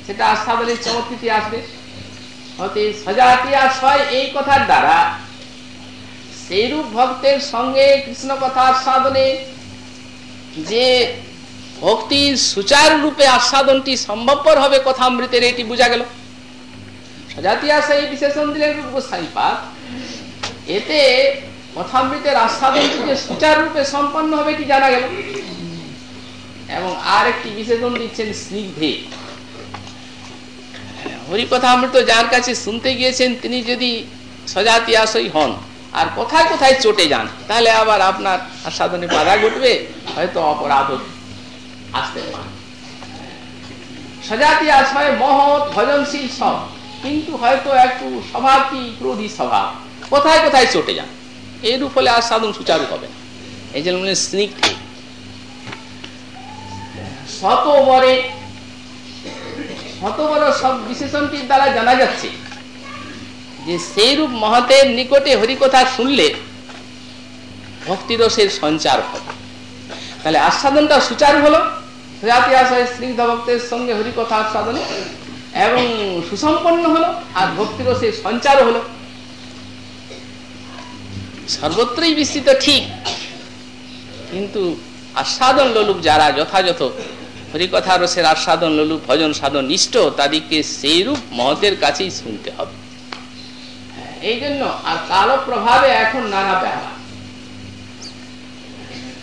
সেটা আস্বাদনের চমৎকৃতি আসবে। সজাতিয়া এই কথার দ্বারা সেইরূপ ভক্তের সঙ্গে কৃষ্ণ কথা আস্বাদনে যে ভক্তির সুচারু রূপে আস্বাদনটি সম্ভবপর হবে কথামৃতের এটি বোঝা গেল। সজাতি আসা এই বিশেষণ দিলেন গোস্বাইপাত এতে কথামৃতের আস্বাদনটি যে সম্পন্ন হবে এটি জানা গেল? এবং আর একটি বিশেষণ দিচ্ছেন স্নিগ্ধে। হরিকথামৃত যার কাছে শুনতে গিয়েছেন, তিনি যদি সজাতি আসই হন আর কোথায় কোথায় চটে যান, তাহলে আবার আপনার আস্বাদনে বাধা ঘটবে, হয়তো অপরাধ আসতে পারে। সজাতি আশ্রয় মহৎ ভজনশীল সব, কিন্তু হয়তো একটু স্বভাবটি ক্রোধী স্বভাব। কোথায় কোথায় চটে যান? এরূপ হলে আর সাধন সুচারু হবে না। এই জন্য স্নিগ্ধে। শত বরে শত বড় সব বিশেষণটির দ্বারা জানা যাচ্ছে যে সেইরূপ মহতের নিকটে হরিকথা শুনলে ভক্তিরসের সঞ্চার হবে। তাহলে আস্বাদনটা সুচারু হলো জাতি আশয় স্নিগ্ধ ভক্তের সঙ্গে হরিকথা আস্বাদনে এবং সুসম্পন্ন হলো আর ভক্তিরসের সঞ্চার হলো। সর্বত্রই বিস্তৃত, ঠিক। কিন্তু আস্বাদন লোলুপ যারা যথাযথ, হরিকথা রসের আস্বাদন লোলুপ, ভজন সাধন নিষ্ঠ, তাদেরকে সেইরূপ মহতের কাছেই শুনতে হবে। এই জন্য আর কালো প্রভাবে এখন নানা ব্যাপার।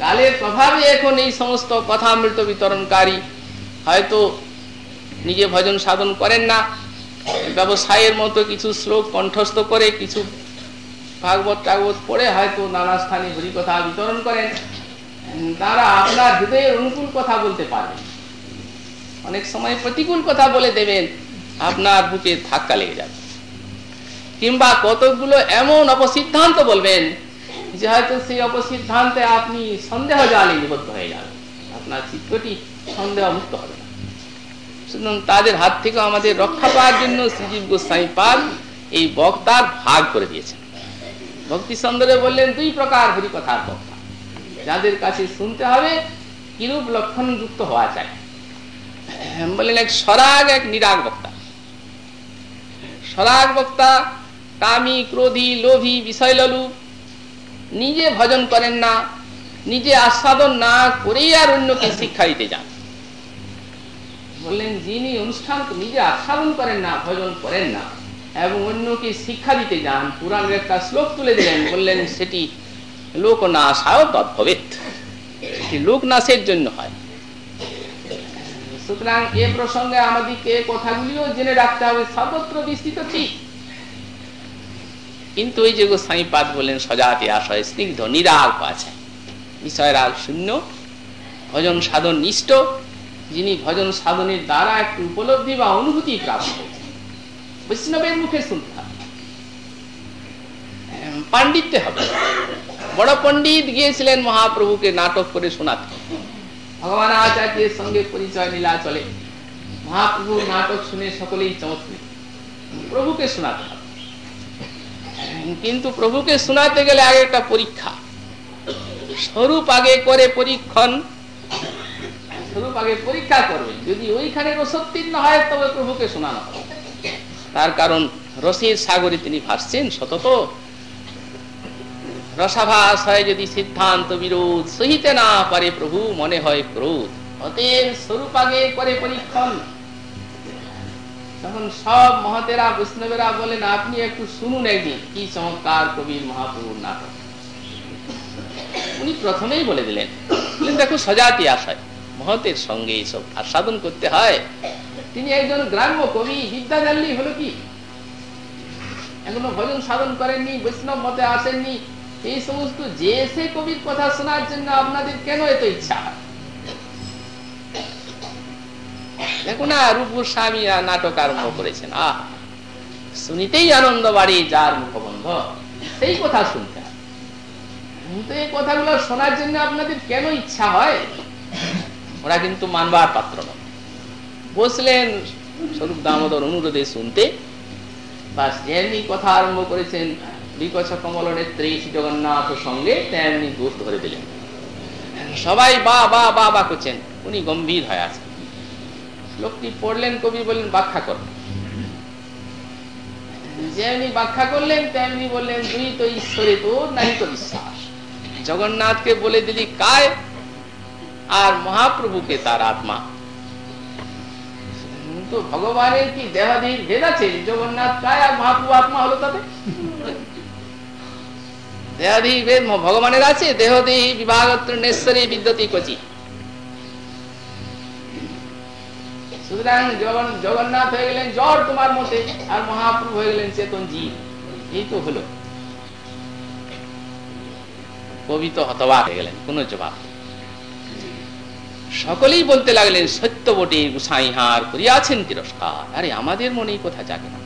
কালের প্রভাবে এখন এই সমস্ত কথামৃত বিতরণকারী হয়তো নিজে ভজন সাধন করেন না, ব্যবসায়ের মতো কিছু শ্লোক কণ্ঠস্থ করে কিছু ভাগবত টাগবত পড়ে হয়তো নানা স্থানে হরিকথা বিতরণ করেন, তারা আপনার হৃদয়ের অনুকূল কথা বলতে পারবেন। অনেক সময় প্রতিকূল কথা বলে দেবেন, আপনার বুকে ধাক্কা লেগে যাবে। কিংবা কতকগুলো এমন অপসিদ্ধান্ত বলবেন যে হয়তো সেই অপসিদ্ধান্তে আপনি সন্দেহ জালে নিবদ্ধ হয়ে যাবেন। আপনার চিত্রটি সন্দেহ মুক্ত হবে না। তাদের হাত থেকে আমাদের রক্ষা পাওয়ার জন্য শ্রীজীব গোস্বাই পাল এই বক্তার ভাগ করে দিয়েছেন। ভক্তি সন্দরে বললেন, দুই প্রকার হরি কথার বক্তা যাদের কাছে শুনতে হবে, কিরূপ লক্ষণ যুক্ত হওয়া চাই? বললেন, এক সরাগ এক নিরাগ বক্তা। সরাগ বক্তা, কামি, ক্রোধী, লোভী, বিষয়ললু, নিজে ভজন করেন না, নিজে আস্বাদন না করেই আর অন্যকে শিক্ষা দিতে যান। বললেন, যিনি অনুষ্ঠান নিজে আস্বাদন করেন না, ভজন করেন না এবং অন্যকে শিক্ষা দিতে যান। পুরাণের একটা শ্লোক তুলে দিলেন, বললেন, সেটি লোক নাশায় তদ্ভবেত সেটি লোক নাশের জন্য হয়। সুতরাং এ প্রসঙ্গে আমাদেরকে কথাগুলিও জেনে রাখতে হবে, সর্বত্র বিস্তৃত ঠিক। কিন্তু ওই যে গোস্বামীপাদ বললেন, সজাতি আশয় স্নিগ্ধ নিরাগ আছে বিষয় রাগ শূন্য, ভজন সাধন নিষ্ঠ, যিনি ভজন সাধনের দ্বারা একটু উপলব্ধি বা অনুভূতি প্রাপ্ত। বৈষ্ণবের মুখে শুনতে হবে। পাণ্ডিত্যে হবে। বড় পণ্ডিত গিয়েছিলেন মহাপ্রভুকে নাটক করে শোনাতে। ভগবান আচার্যের সঙ্গে পরিচয় নীলা চলে। মহাপ্রভু নাটক শুনে সকলেই চমৎকৃত প্রভুকে শোনাতে হবে। কিন্তু প্রভুকে শোনাতে গেলে আগে একটা পরীক্ষা। স্বরূপ আগে করে পরীক্ষণ। স্বরূপ আগে পরীক্ষা করবে। যদি ওইখানে রসোত্তীর্ণ হয়, তবে প্রভুকে শোনানো হবে। তার কারণ রসের সাগরে তিনি ভাসছেন সতত। রসাভাস হয় যদি সিদ্ধান্ত বিরোধ, সহিতে না পারে প্রভু, মনে হয় ক্রোধ। অতএব স্বরূপ আগে করে পরীক্ষণ। তখন সব মহতেরা, বৈষ্ণবেরা বলেন, আপনি একটু শুনুন একদিন, কি চমৎকার কবির মহাপ্রভুর নাটক। উনি প্রথমেই বলে দিলেন, দেখো সজাতি আশায়, মহতের সঙ্গে এইসব আস্বাদন করতে হয়। তিনি একজন গ্রাম্য কবি বিদ্যা জানলি হলো কি? এখনও ভজন সাধন করেননি, বৈষ্ণব মতে আসেননি। এই সমস্ত যে সে কবির কথা শোনার জন্য আপনাদের কেন এত ইচ্ছা? নাটক আরম্ভ করেছেন। আহ, শুনিতেই আনন্দ বাড়ি যার মুখবন্ধ। সেই কথা শুনতে কিন্তু এই কথাগুলো শোনার জন্য আপনাদের কেন ইচ্ছা হয়? ওরা কিন্তু মানবার পাত্র নয় বসলেন। স্বরূপ দামোদর অনুরোধে শুনতে। বাস যেমনি কথা আরম্ভ করেছেন, বিকশ কমল নেত্রী জগন্নাথ সঙ্গে তেমনি দোষ ধরে দিলেন। সবাই বা বা বা বা করছেন, উনি গম্ভীর হয়ে আছেন। পড়লেন কবি বললেন, ব্যাখ্যা কর। যেমনি ব্যাখ্যা করলেন, তেমনি বললেন তো ঈশ্বরে নাই তো বিশ্বাস। জগন্নাথকে বলে দিলি কায় আর মহাপ্রভুকে তার আত্মা। তো ভগবানের কি দেহাদির ভেদ আছে? জগন্নাথ কায় আর মহাপ্রভু আত্মা হলো তাতে। দেহাদি ভেদ ভগবানের আছে দেহদেহী বিভাগত্রেশ্বরী বিদ্যতি কচি। সুতরাং জগন্নাথ হয়ে গেলেন জ্বর তোমার মতে, আর মহাপ্রভু হয়ে গেলেন চেতন জীব। এই তো হলো। কবি তো হতবাক হয়ে গেলেন, কোন জবাব সকলেই বলতে লাগলেন, সত্য বটে গুসাইহার করিয়াছেন তিরস্কার। আরে, আমাদের মনেই কথা জাগে না।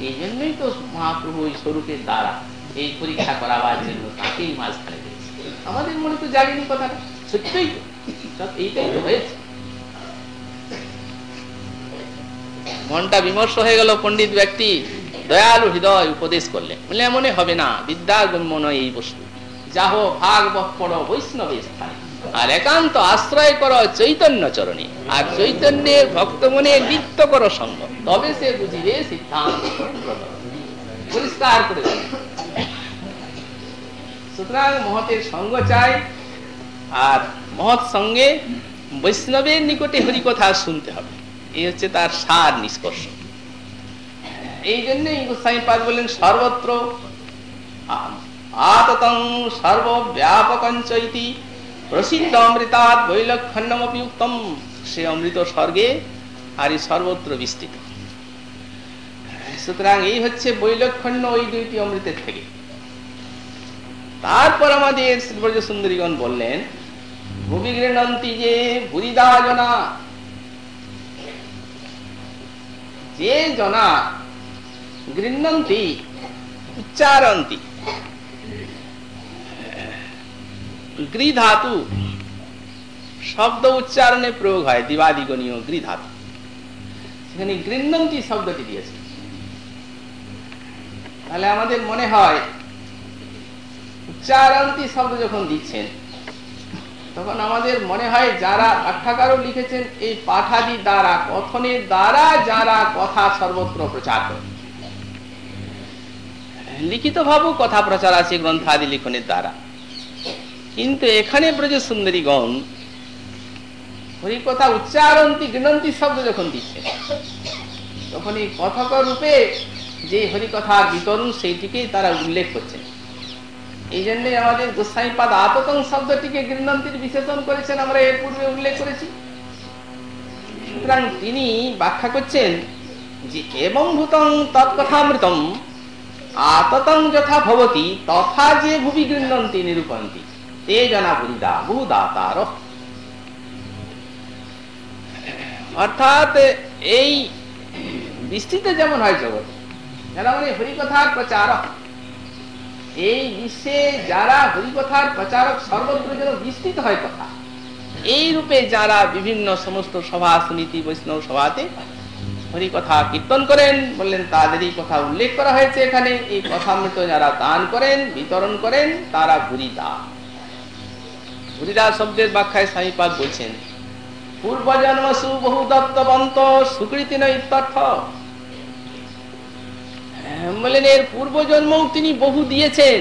এই জন্যই তো মহাপ্রভু ওই স্বরূপের দ্বারা এই পরীক্ষা করাবার জন্য তাকেই মাঝখানে দিয়েছে আমাদের মনে তো জাগেনি কথাটা। সত্যই তো। এইটাই তো হয়েছে। মনটা বিমর্ষ হয়ে গেল পণ্ডিত ব্যক্তি। দয়ালু হৃদয় উপদেশ করলেন। বলে এমনে হবে না। বিদ্যা গম্য নয় এই বস্তু। যাহ ভাগবত পড় বৈষ্ণবে স্থানে। আর একান্ত আশ্রয় করো চৈতন্য চরণে। আর চৈতন্যের ভক্ত মনে নিত্য করো সঙ্গ। তবে সে বুঝিবে সিদ্ধান্ত পরিষ্কার করে সুতরাং মহতের সঙ্গ চাই, আর মহৎ সঙ্গে বৈষ্ণবের নিকটে হরিকথা শুনতে হবে। এই হচ্ছে তার সার নিষ্কর্ষ। এই জন্যই গোস্বামী পাদ বললেন, সর্বত্র আততং সর্বব্যাপকঞ্চইতি প্রসিদ্ধ অমৃতাৎ বৈলক্ষণ্যমপি উত্তম সে অমৃত স্বর্গে আর এই সর্বত্র বিস্তৃত। সুতরাং এই হচ্ছে বৈলক্ষণ্য ওই দুইটি অমৃতের থেকে। তারপর আমাদের শ্রীব্রজ সুন্দরীগণ বললেন ভূমি গৃহণন্তি যে ভুরিদা জনা যে জনা গৃহণন্তি, উচ্চারন্তি গৃ ধাতু শব্দ উচ্চারণে প্রয়োগ হয় দিবাদিগণীয় গৃ ধাতু সেখানে গৃহণন্তি শব্দটি দিয়েছে। তাহলে আমাদের মনে হয়, উচ্চারণতি শব্দ যখন দিচ্ছেন, তখন আমাদের মনে হয় যারা পাঠাগারও লিখেছেন, এই পাঠাদি দ্বারা, কথনের দ্বারা যারা কথা সর্বত্র প্রচার করে। লিখিত ভাবও কথা প্রচার আছে গ্রন্থাদি লিখনের দ্বারা। কিন্তু এখানে ব্রজ সুন্দরীগণ হরিকথা উচ্চারণতি গৃণন্তি শব্দ যখন দিচ্ছে, তখন এই কথক রূপে যে হরিকথার বিতরণ, সেইটিকেই তারা উল্লেখ করছেন। এই জন্য আমাদের গোসাইপাদ আততং শব্দটিকে গৃণন্তির বিশেষণ করেছেন, আমরা এর পূর্বে উল্লেখ করেছি। সুতরাং তিনি ব্যাখ্যা করছেন যে এবং ভূতং তৎকথামৃতম, আততং যথা ভবতি, তথা যে ভুবি গৃহন্তি নিরূপন্তি। এই যেমন হয় জগৎ, যারা হরিকথার প্রচারক, এই বিশ্বে যারা হরিকথার প্রচারক, সর্বত্র যেন বিস্তৃত হয় কথা। এই রূপে যারা বিভিন্ন সমস্ত সভা সমিতি বৈষ্ণব সভাতে হরি কথা কীর্তন করেন, বললেন তাদেরই কথা উল্লেখ করা হয়েছে এখানে। এই কথা মৃত যারা দান করেন, বিতরণ করেন, তারা ভুরিদা ভুরিদা শব্দের ব্যাখ্যায় স্বামীপাদ বলছেন পূর্ব জন্মসু বহু দত্তবন্ত সুকৃতি ইত্যর্থ। বললেন এর পূর্ব জন্মও তিনি বহু দিয়েছেন।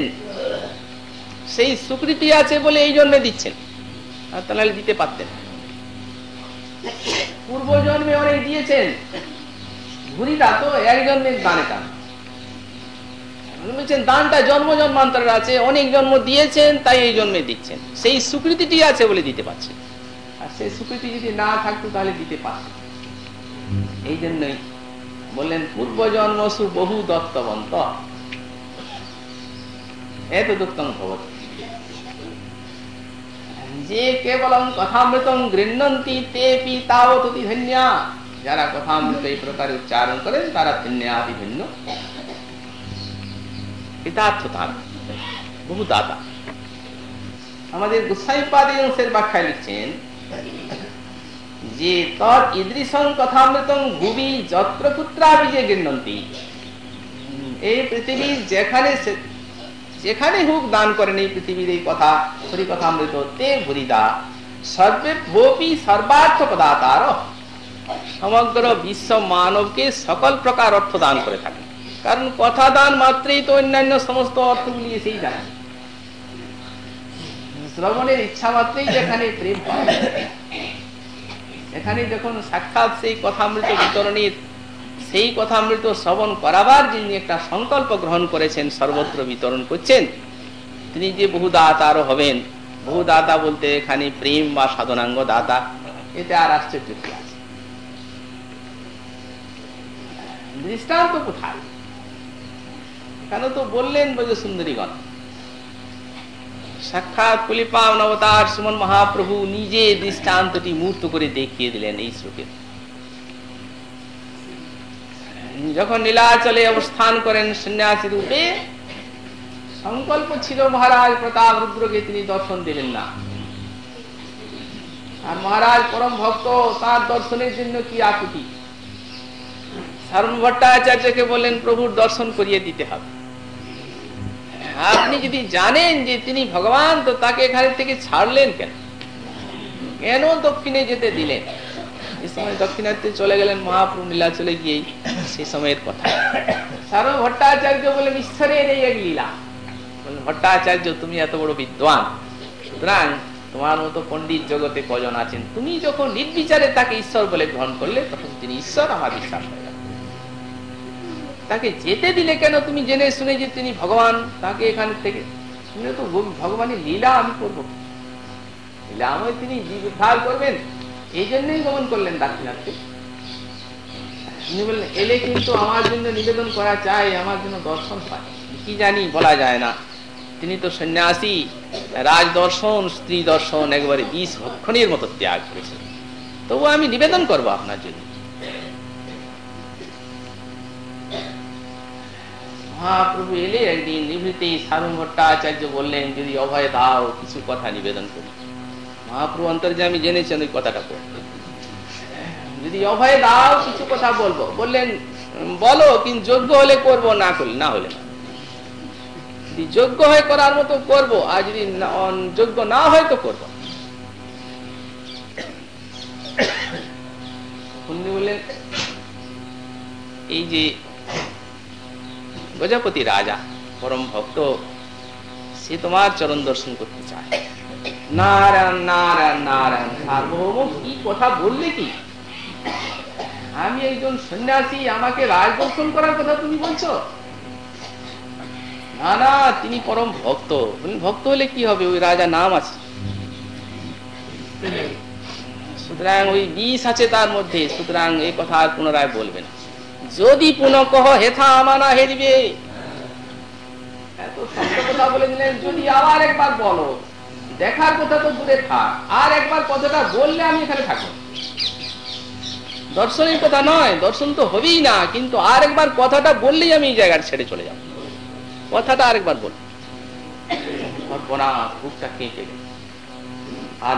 সেই সুকৃতি আছে বলে এই জন্মে দিচ্ছেন। আর তাহলে দিতে পারতেন পূর্ব জন্মে অনেক দিয়েছেন। ঘুরিটা তো এক জন্মের দানে টান বলছেন, দানটা জন্ম জন্মান্তরের আছে, অনেক জন্ম দিয়েছেন, তাই এই জন্মে দিচ্ছেন। সেই স্বীকৃতিটি আছে বলে দিতে আর সেই স্বীকৃতি যদি না থাকতো, তাহলে দিতে এই জন্যই বললেন সু বহু দত্তবন্ত। এত দুঃখম ভবত যে কেবলম কথামৃতম গৃহন্তি তে পি তাও ধন্যা যারা কথামৃত এই প্রকারে উচ্চারণ করেন, তারা ধন্যাদি ভিন্ন বহু দাতা আমাদের গুসাইপাদি অংশের ব্যাখ্যায় লিখছেন, যে তৎ ইদৃশং কথামৃতং ভুবি যত্র পুত্রাবি যে গৃহন্তি। এই পৃথিবীর যেখানে যেখানে হোক দান করেন এই পৃথিবীর এই কথা, হরি কথা অমৃত তে ভুরিদা সর্বে ভোপি সর্বার্থ পদাতার সমগ্র বিশ্ব মানবকে সকল প্রকার অর্থ দান করে থাকে। কারণ কথা দান মাত্রেই তো অন্যান্য সমস্ত অর্থগুলি এসেই যায় শ্রবণের ইচ্ছা মাত্রেই যেখানে প্রেম এখানে যখন সাক্ষাৎ সেই কথামৃত বিতরণের, সেই কথামৃত শ্রবণ করাবার যিনি একটা সংকল্প গ্রহণ করেছেন, সর্বত্র বিতরণ করছেন, তিনি যে বহু দাতা হবেন, বহু দাতা বলতে এখানে প্রেম বা সাধনাঙ্গ দাতা, এতে আর আশ্চর্য দৃষ্টান্ত কোথায়? এখানে তো বললেন বৈজ সুন্দরীগণ সাক্ষাৎ কুলিপা অবতার সুমন মহাপ্রভু নিজে দৃষ্টান্তটি মূর্ত করে দেখিয়ে দিলেন এই শ্লোকে। যখন নীলাচলে অবস্থান করেন সন্ন্যাসী রূপে, সংকল্প ছিল মহারাজ প্রতাপ রুদ্রকে তিনি দর্শন দিলেন না। আর মহারাজ পরম ভক্ত, তার দর্শনের জন্য কি আকুতি? সারণ ভট্টাচার্যকে বললেন, প্রভুর দর্শন করিয়ে দিতে হবে। আপনি যদি জানেন যে তিনি ভগবান, তো তাকে এখানে থেকে ছাড়লেন কেন? কেন দক্ষিণে যেতে দিলেন? এই সময় দক্ষিণার্থে চলে গেলেন, মহাপ্রভু লীলা চলে গিয়েই সেই সময়ের কথা। সারণ ভট্টাচার্য বলেন ঈশ্বরের এই এক লীলা। ভট্টাচার্য, তুমি এত বড় বিদ্বান। সুতরাং তোমার মতো পন্ডিত জগতে কজন আছেন? তুমি যখন নির্বিচারে তাকে ঈশ্বর বলে গ্রহণ করলে, তখন তিনি ঈশ্বর, আমার বিশ্বাস হয়ে। তাকে যেতে দিলে কেন তুমি জেনে শুনে যে তিনি ভগবান? তাকে এখান থেকে। শুনে তো ভগবানের লীলা আমি করব। লীলা আমি তিনি উদ্ধার করবেন। এই জন্যই গমন করলেন দাক্ষিণাত্যে। এলে কিন্তু আমার জন্য নিবেদন করা চাই, আমার জন্য দর্শন পায় কি জানি বলা যায় না। তিনি তো সন্ন্যাসী রাজ দর্শন স্ত্রী দর্শন একবারে বিষ ভক্ষণের মতো ত্যাগ করেছেন। তবু আমি নিবেদন করব আপনার জন্য। মহাপ্রভু এলে একদিন নিভৃতে সারুণ ভট্টাচার্য বললেন, যদি অভয় দাও, কিছু কথা নিবেদন করি। মহাপ্রভু অন্তর্যামী জেনেছেন ওই কথাটা করতে যদি অভয় দাও, কিছু কথা বলব। বললেন, বলো, কিন্তু যোগ্য হলে করব, না করলে, না হলে যদি যোগ্য হয় করার মতো করব, আর যদি যোগ্য না হয় তো করব। বললেন, এই যে গজপতি রাজা, পরম ভক্ত, সে তোমার চরণ দর্শন করতে চায়। নারায়ণ নারায়ণ নারায়ণ, সার্বভৌম, কি কথা বললে কি? আমি একজন সন্ন্যাসী, আমাকে রাজ দর্শন করার কথা তুমি বলছো? না না, তিনি পরম ভক্ত। ভক্ত হলে কি হবে? ওই রাজা নাম আছে। সুতরাং ওই বিষ আছে তার মধ্যে, সুতরাং এই কথা আর পুনরায় বলবে না। যদি পুনঃ কহ হেথা আমানা হেরিবে। এত শক্ত কথা বলে দিলেন, যদি আবার একবার বলো। দেখার কথা তো দূরে থাক, আর একবার কথাটা বললে আমি এখানে থাকব। দর্শনের কথা নয়, দর্শন তো হবেই না, কিন্তু আর একবার কথাটা বললেই আমি এই জায়গাটা ছেড়ে চলে যাব। কথাটা আরেকবার বল। সর্বনাশ, বুকটা কেঁপে আর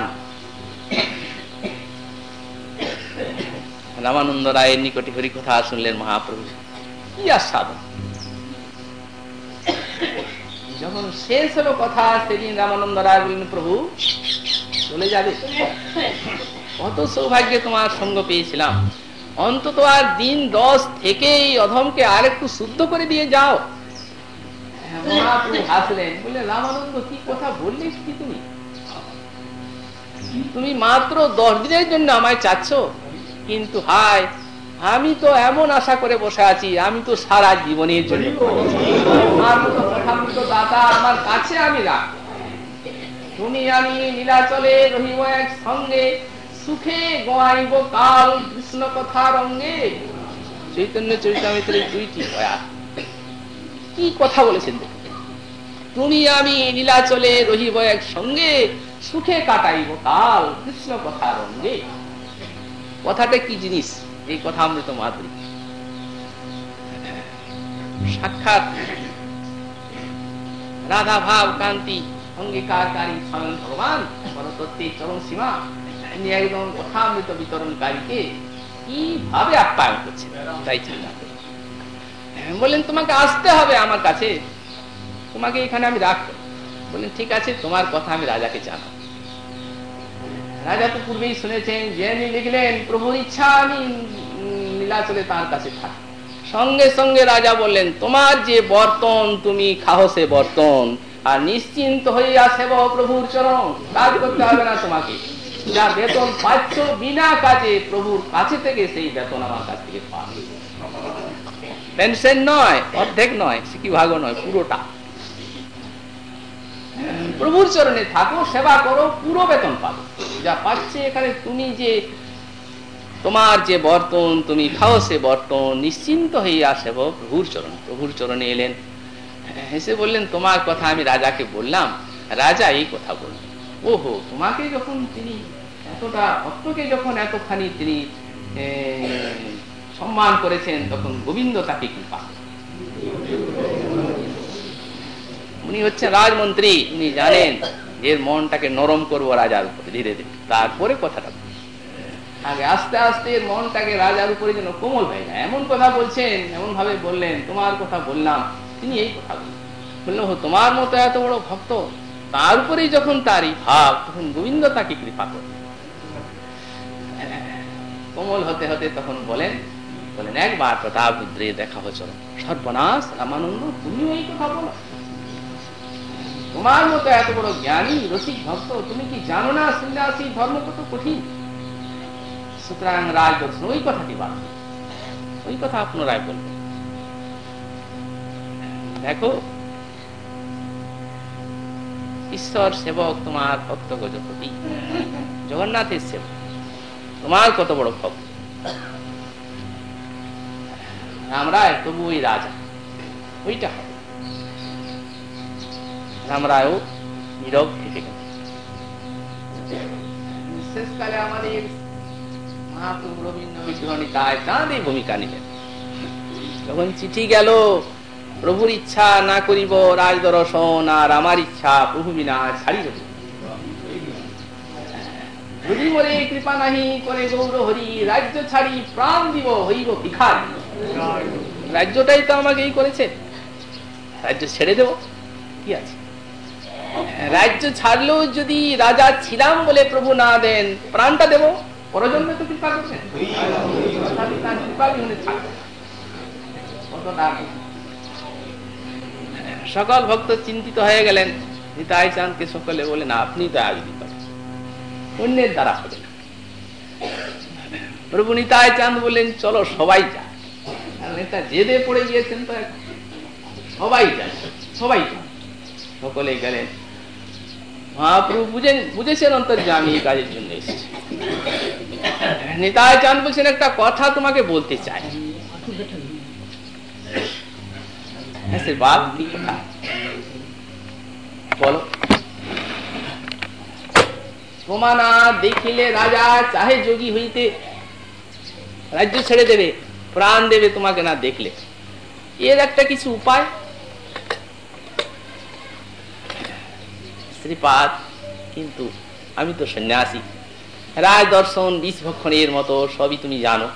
রামানন্দ রায়ের নিকটে হরি কথা শুনলেন মহাপ্রভু। কি আস্বাদন। যখন শেষ হলো কথা, সেদিন রামানন্দ রায় বললেন, প্রভু, চলে যাবে। কত সৌভাগ্যে তোমার সঙ্গ পেয়েছিলাম। অন্তত আর দিন দশ থেকে এই অধমকে আর একটু শুদ্ধ করে দিয়ে যাও। মহাপ্রভু হাসলেন, বললেন, রামানন্দ, কি কথা বললে কি তুমি? তুমি মাত্র দশ দিনের জন্য আমায় চাচ্ছ? কিন্তু হায় আমি তো এমন আশা করে বসে আছি আমি তো সারা জীবনের জন্য আমার কাছে আমি তুমি আমি নীলাচলে রহিব এক সঙ্গে সুখে গোয়াইব কাল কৃষ্ণ কথা রঙ্গে চৈতন্য চরিতামিত্রের দুইটি কি কথা বলেছেন তুমি আমি নীলাচলে রহিব এক সঙ্গে সুখে কাটাইব কাল কৃষ্ণ কথা রঙ্গে কথাটা কি জিনিস? এই কথা অমৃত মাধুরী। সাক্ষাৎ। রাধা ভাব কান্তি অঙ্গীকারী স্বয়ং ভগবান? পরতত্ত্বের চরম সীমা। তিনি একদম কথামৃত বিতরণকারীকে কীভাবে আপ্যায়ন করছেন? তাই চিন্তা বললেন, তোমাকে আসতে হবে আমার কাছে। তোমাকে এখানে আমি রাখব। বললেন, ঠিক আছে, তোমার কথা আমি রাজাকে জানাব। রাজা তো পূর্বেই শুনেছেন, যে লিখলেন, প্রভুর ইচ্ছা, আমি নীলাচলে তার কাছে থাকি। সঙ্গে সঙ্গে রাজা বললেন, তোমার যে বর্তন, তুমি খাও সে বর্তন, আর নিশ্চিন্ত হইয়া সেব প্রভুর চরণ। কাজ করতে হবে না তোমাকে। যা বেতন পাচ্ছ বিনা কাজে, প্রভুর কাছে থেকে সেই বেতন আমার কাছ থেকে পাবে। পেনশন নয়, অর্ধেক নয় সিকি ভাগ নয়, পুরোটা। প্রভুর চরণে থাকো, সেবা করো, পুরো বেতন পাবে। যা পাচ্ছে এখানে তুমি যে তোমার যে বর্তন, তুমি খাও সে বর্তন, নিশ্চিন্ত হয়ে আসেব প্রভুর চরণ। প্রভুর চরণে এলেন। হেসে বললেন, তোমার কথা আমি রাজাকে বললাম। রাজা এই কথা বললেন। ওহো, তোমাকে যখন তিনি এতটা, ভক্তকে যখন এতখানি তিনি সম্মান করেছেন, তখন গোবিন্দ তাকে কৃপা উনি হচ্ছেন রাজমন্ত্রী, উনি জানেন যে মনটাকে নরম করব রাজার উপরে, ধীরে ধীরে। তারপরে কথাটা আগে আস্তে আস্তে মনটাকে রাজার উপরে যেন কোমল হয়ে যায়। এমন কথা বলছেন, এমন ভাবে বললেন, তোমার কথা বললাম, তিনি এই কথা বললেন। বলল তোমার মতো এত বড় ভক্ত। তার উপরেই যখন তারই ভাব, তখন গোবিন্দ তাকে কৃপা করে কোমল হতে হতে তখন বলেন বলেন, একবার প্রতাপ দেখা হয়েছিল সর্বনাশ, রামানন্দ, তুমিও এই কথা বলো। তোমার মতো এত বড় জ্ঞানী, রসিক ভক্ত, তুমি কি জানো না সন্ন্যাসী ধর্ম কত কঠিন? সুতরাং রাজ দর্শন ওই কথাটি বাদ ওই কথা পুনরায় বলবে দেখো, ঈশ্বর সেবক তোমার ভক্ত গজপতি জগন্নাথের সেবক, তোমার কত বড় ভক্ত। রামরায় তবু ওই রাজা। ওইটা হবে। রামরায়ও নীরব থেকে গেল শেষকালে আমাদের মহাপ্রভু রবীন্দ্র বিগ্রহণী তাই তাঁদের ভূমিকা নিলেন। যখন চিঠি গেল প্রভুর ইচ্ছা না করিব রাজ দর্শন আর আমার ইচ্ছা প্রভু বিনা ছাড়িব যদি মরে কৃপা নাহি করে গৌর হরি রাজ্য ছাড়ি প্রাণ দিব হইব ভিখার। রাজ্যটাই তো আমাকে এই করেছে। রাজ্য ছেড়ে দেব কি আছে? রাজ্য ছাড়লেও যদি রাজা ছিলাম বলে প্রভু না দেন, প্রাণটা দেব? পরজন্মে তো কৃপা করছেন। সকল ভক্ত চিন্তিত হয়ে গেলেন। নিতাই চাঁদকে সকলে বলেন আপনি তো করেন অন্যের দ্বারা হবে না। প্রভু নিতাই চাঁদ বললেন, চলো সবাই যায় নেতা জেদে পড়ে গিয়েছেন তো সবাই যায় সবাই যায় সকলে গেলেন। মহাপ্রভু বুঝেন বুঝেছেন অন্তর যে আমি এই কাজের জন্য এসেছি নিতাই চাঁদ বলছেন একটা কথা তোমাকে বলতে চাই বাদ কি কথা বলো তোমানা দেখিলে রাজা চাহে যোগী হইতে রাজ্য ছেড়ে দেবে প্রাণ দেবে তোমাকে না দেখলে এর একটা কিছু উপায় শ্রীপাদ। কিন্তু আমি তো সন্ন্যাসী। রায় দর্শন বিষ ভক্ষণের মতো সবই তুমি জানো।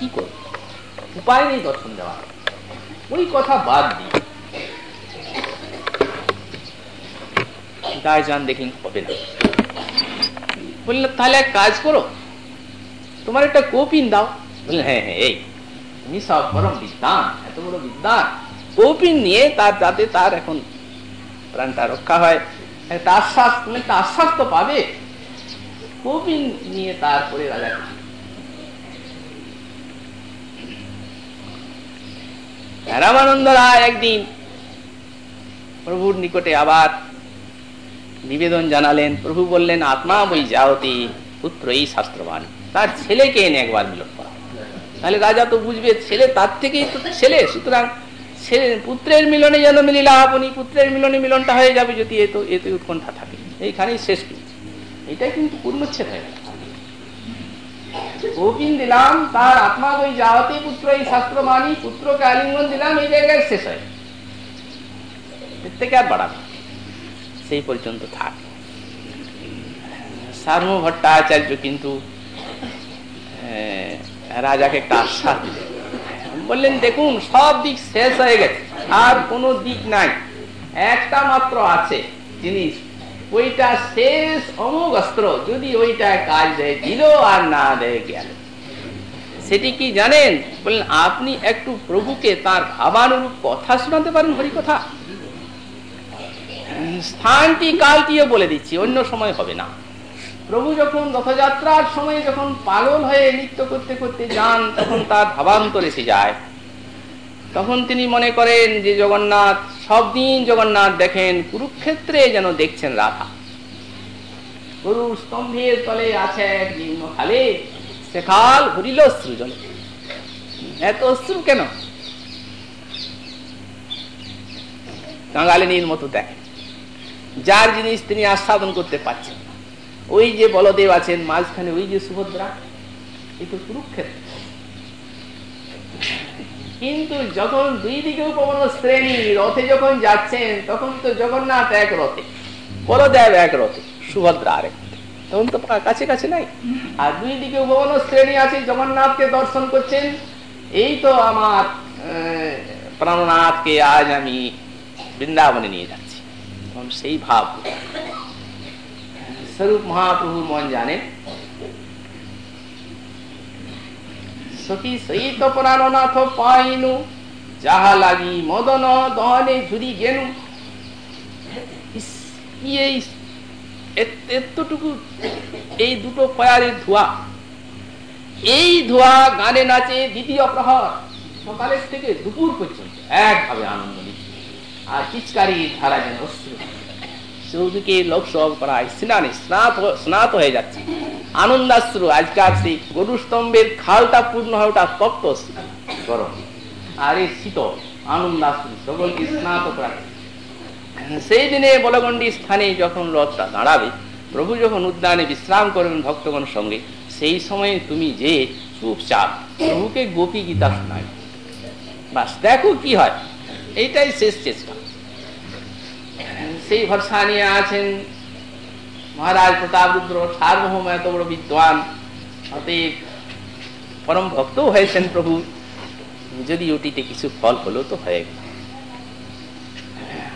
কি করো উপায় নেই দর্শন দেওয়া ওই কথা বাদ দিই। গায়ে যান দেখলেন হবে না। বললেন, তাহলে এক কাজ করো। তোমার একটা কোপিন দাও। বললেন হ্যাঁ হ্যাঁ এই। তুমি সব পরম বিদ্যান এত বড় বিদ্যান কৌপিন নিয়ে তার যাতে তার এখন প্রাণটা রক্ষা হয়। একটা আশ্বাস তুমি একটা আশ্বাস তো পাবে। কৌপিন নিয়ে তারপরে রাজা রামানন্দ রায় একদিন প্রভুর নিকটে আবার নিবেদন জানালেন। প্রভু বললেন, আত্মা বই যাওতি পুত্র এই শাস্ত্রবান। তার ছেলেকে এনে একবার মিলন করা। তাহলে রাজা তো বুঝবে, ছেলে তার থেকেই তো ছেলে। সুতরাং পুত্রের মিলনে যেন মিলিলা আপনি পুত্রের মিলনে মিলনটা হয়ে যাবে যদি এত এত উৎকণ্ঠা থাকে। এইখানেই শেষ কিন্তু এটাই কিন্তু পূর্ণচ্ছেদ হয়ে গেল দিলাম, তার আত্মা যাওয়াতে পুত্র এই শাস্ত্র মানি, পুত্রকে আলিঙ্গন দিলাম, এই জায়গায় শেষ হয় এর থেকে আর বাড়াবে সেই পর্যন্ত থাক। সার্ম ভট্টাচার্য কিন্তু রাজাকে একটা আশ্বাস দিলেন। বললেন, দেখুন, সব দিক শেষ হয়ে গেছে, আর কোনো দিক নাই। একটা মাত্র আছে জিনিস ওইটা শেষ অমোঘ অস্ত্র, যদি ওইটা কাজ দেয়, দিল আর না দেয় গেল। সেটি কি জানেন? বললেন, আপনি একটু প্রভুকে তার ভাবানুরূপ কথা শোনাতে পারেন হরি কথা স্থানটি কালটিও বলে দিচ্ছি, অন্য সময় হবে না। প্রভু যখন রথযাত্রার সময় যখন পাগল হয়ে নৃত্য করতে করতে যান, তখন তার ভাবান্তর এসে যায়। তখন তিনি মনে করেন যে জগন্নাথ, সব দিন জগন্নাথ দেখেন, কুরুক্ষেত্রে যেন দেখছেন রাধা। গরুর স্তম্ভের তলে আছে এক খালে, সে খাল ভরিল অশ্রু এত অশ্রু কেন? কাঙালিনীর মতো দেখে যার জিনিস তিনি আস্বাদন করতে পারছেন ওই যে বলদেব আছেন, মাঝখানে ওই যে সুভদ্রা এই তো কুরুক্ষেত্র। কিন্তু যখন দুই দিকে উপবন শ্রেণি, রথে যখন যাচ্ছেন, তখন তো জগন্নাথ এক রথে, বলদেব এক রথে, সুভদ্রা আরেক তখন তো কাছে কাছে নাই। আর দুই দিকে উপবন শ্রেণি আছে, জগন্নাথকে দর্শন করছেন। এই তো আমার প্রাণনাথকে আজ আমি বৃন্দাবনে নিয়ে যাচ্ছি। তখন সেই ভাব। স্বরূপ মহাপ্রভুর মন জানেন সখী সহিত প্রাণনাথ পাইনু, যাহা লাগি মদন দহনে ঝুরি গেনু। এতটুকু এই দুটো ফয়ারের ধোয়া। এই ধোয়া গানে নাচে দ্বিতীয় প্রহর, সকালের থেকে দুপুর পর্যন্ত একভাবে আনন্দ নিচ্ছে। আর পিচকারি ধারা যেন অস্ত্র চৌদিকে লোক সব করায় স্নানে স্নাত স্নাত হয়ে যাচ্ছে। আনন্দাশ্রু আজকাল সেই গরু স্তম্ভের খালটা পূর্ণ হয় ওটা তপ্ত গরম। আর শীতল আনন্দাশ্রু, সকলকে স্নাত করা সেই দিনে বলগণ্ডি স্থানে যখন রথটা দাঁড়াবে, প্রভু যখন উদ্যানে বিশ্রাম করবেন ভক্তগণ সঙ্গে, সেই সময়ে তুমি যে চুপচাপ প্রভুকে গোপী গীতা শোনায় বাস দেখো কি হয়, এইটাই শেষ চেষ্টা। সেই ভরসা নিয়ে আছেন। মহারাজ প্রতাপ রুদ্র, সার্বভৌম এত বড় বিদ্বান। অতএব পরম ভক্ত হয়েছেন প্রভু। যদি ওটিতে কিছু ফল হলো তো হয়ে। গেল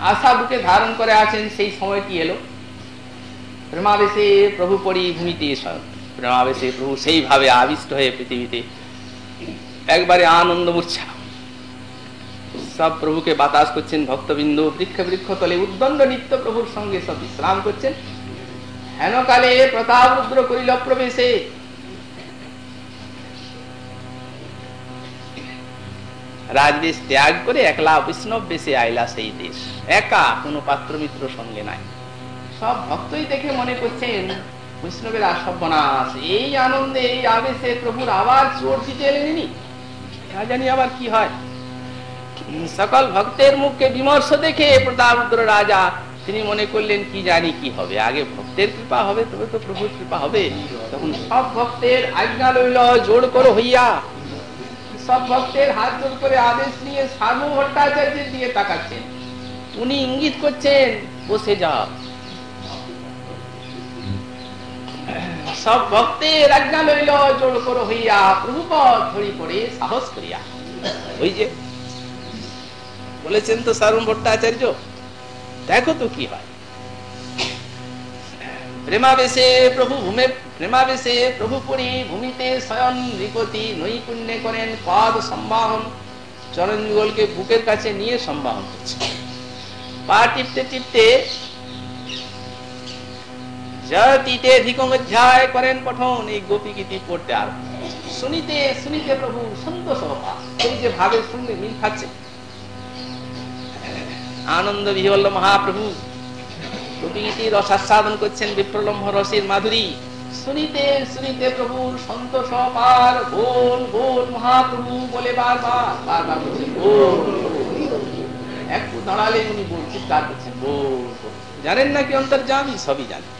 আশা বুকে ধারণ করে আছেন, সেই সময়টি এলো। প্রেমাবেশে প্রভু পড়ি ভূমিতে প্রেমাবেশে প্রভু সেইভাবে আবিষ্ট হয়ে পৃথিবীতে। একবারে আনন্দ মূর্ছা। সব প্রভুকে বাতাস করছেন ভক্তবিন্দু, বৃক্ষ বৃক্ষ তলে উদ্দণ্ড নিত্য প্রভুর সঙ্গে সব বিশ্রাম করছেন। হেনকালে প্রতাপ রুদ্র করিল প্রবেশে। রাজবেশ ত্যাগ করে একলা বৈষ্ণব বেশে আইলা সেই দেশ। একা কোনো পাত্র মিত্র সঙ্গে নাই। সব ভক্তই দেখে মনে করছেন, বৈষ্ণবের সর্বনাশ। এই আনন্দে, এই আবেশে প্রভুর আবার চোর দিতে এলেনি না জানি আবার কি হয়। সকল ভক্তের মুখে বিমর্ষ দেখে প্রতাপরুদ্র রাজা, তিনি মনে করলেন, কি জানি কি হবে? আগে ভক্তের কৃপা হবে, তবে তো প্রভুর কৃপা হবে। তখন সব ভক্তের আজ্ঞা লইল, জোর করো হইয়া। সব ভক্তের হাত জোর করে আদেশ নিয়ে সাধু ভট্টাচার্যের দিকে তাকাচ্ছেন। উনি ইঙ্গিত করছেন, বসে যাও। সব ভক্তের আজ্ঞা লইল, জোর করো হইয়া। প্রভুপদ ধরি পড়ে সাহস করিয়া। ওই যে বলেছেন তো সারুণ ভট্টাচার্য? দেখো তো কি হয়। প্রেমাবেশে প্রভু ভূমে প্রেমাবেশে প্রভু পুরী ভূমিতে স্বয়ং রিপতি নৈপুণ্যে করেন পাদ সম্বাহন। চরণ যুগলকে বুকের কাছে নিয়ে সম্বাহন করছে। পা টিপতে টিপতে ধিকং অধ্যায় করেন পঠন, এই গোপী গীতি পড়তে আর শুনিতে শুনিতে প্রভু সন্তোষ এই যে ভাবের সঙ্গে মিল খাচ্ছে। আনন্দ বিহল্ল মহাপ্রভু গোপীগীতি রসাস্বাদন করছেন বিপ্রলম্ভ রসের মাধুরী। শুনিতে শুনিতে প্রভু, সন্তোষ পার বোল বোল, মহাপ্রভু বলে বারবার বারবার বলছেন, বোল একটু দাঁড়ালে উনি বল, চিৎকার করছেন, বোল জানেন না কি অন্তর্জামী সবই জানেন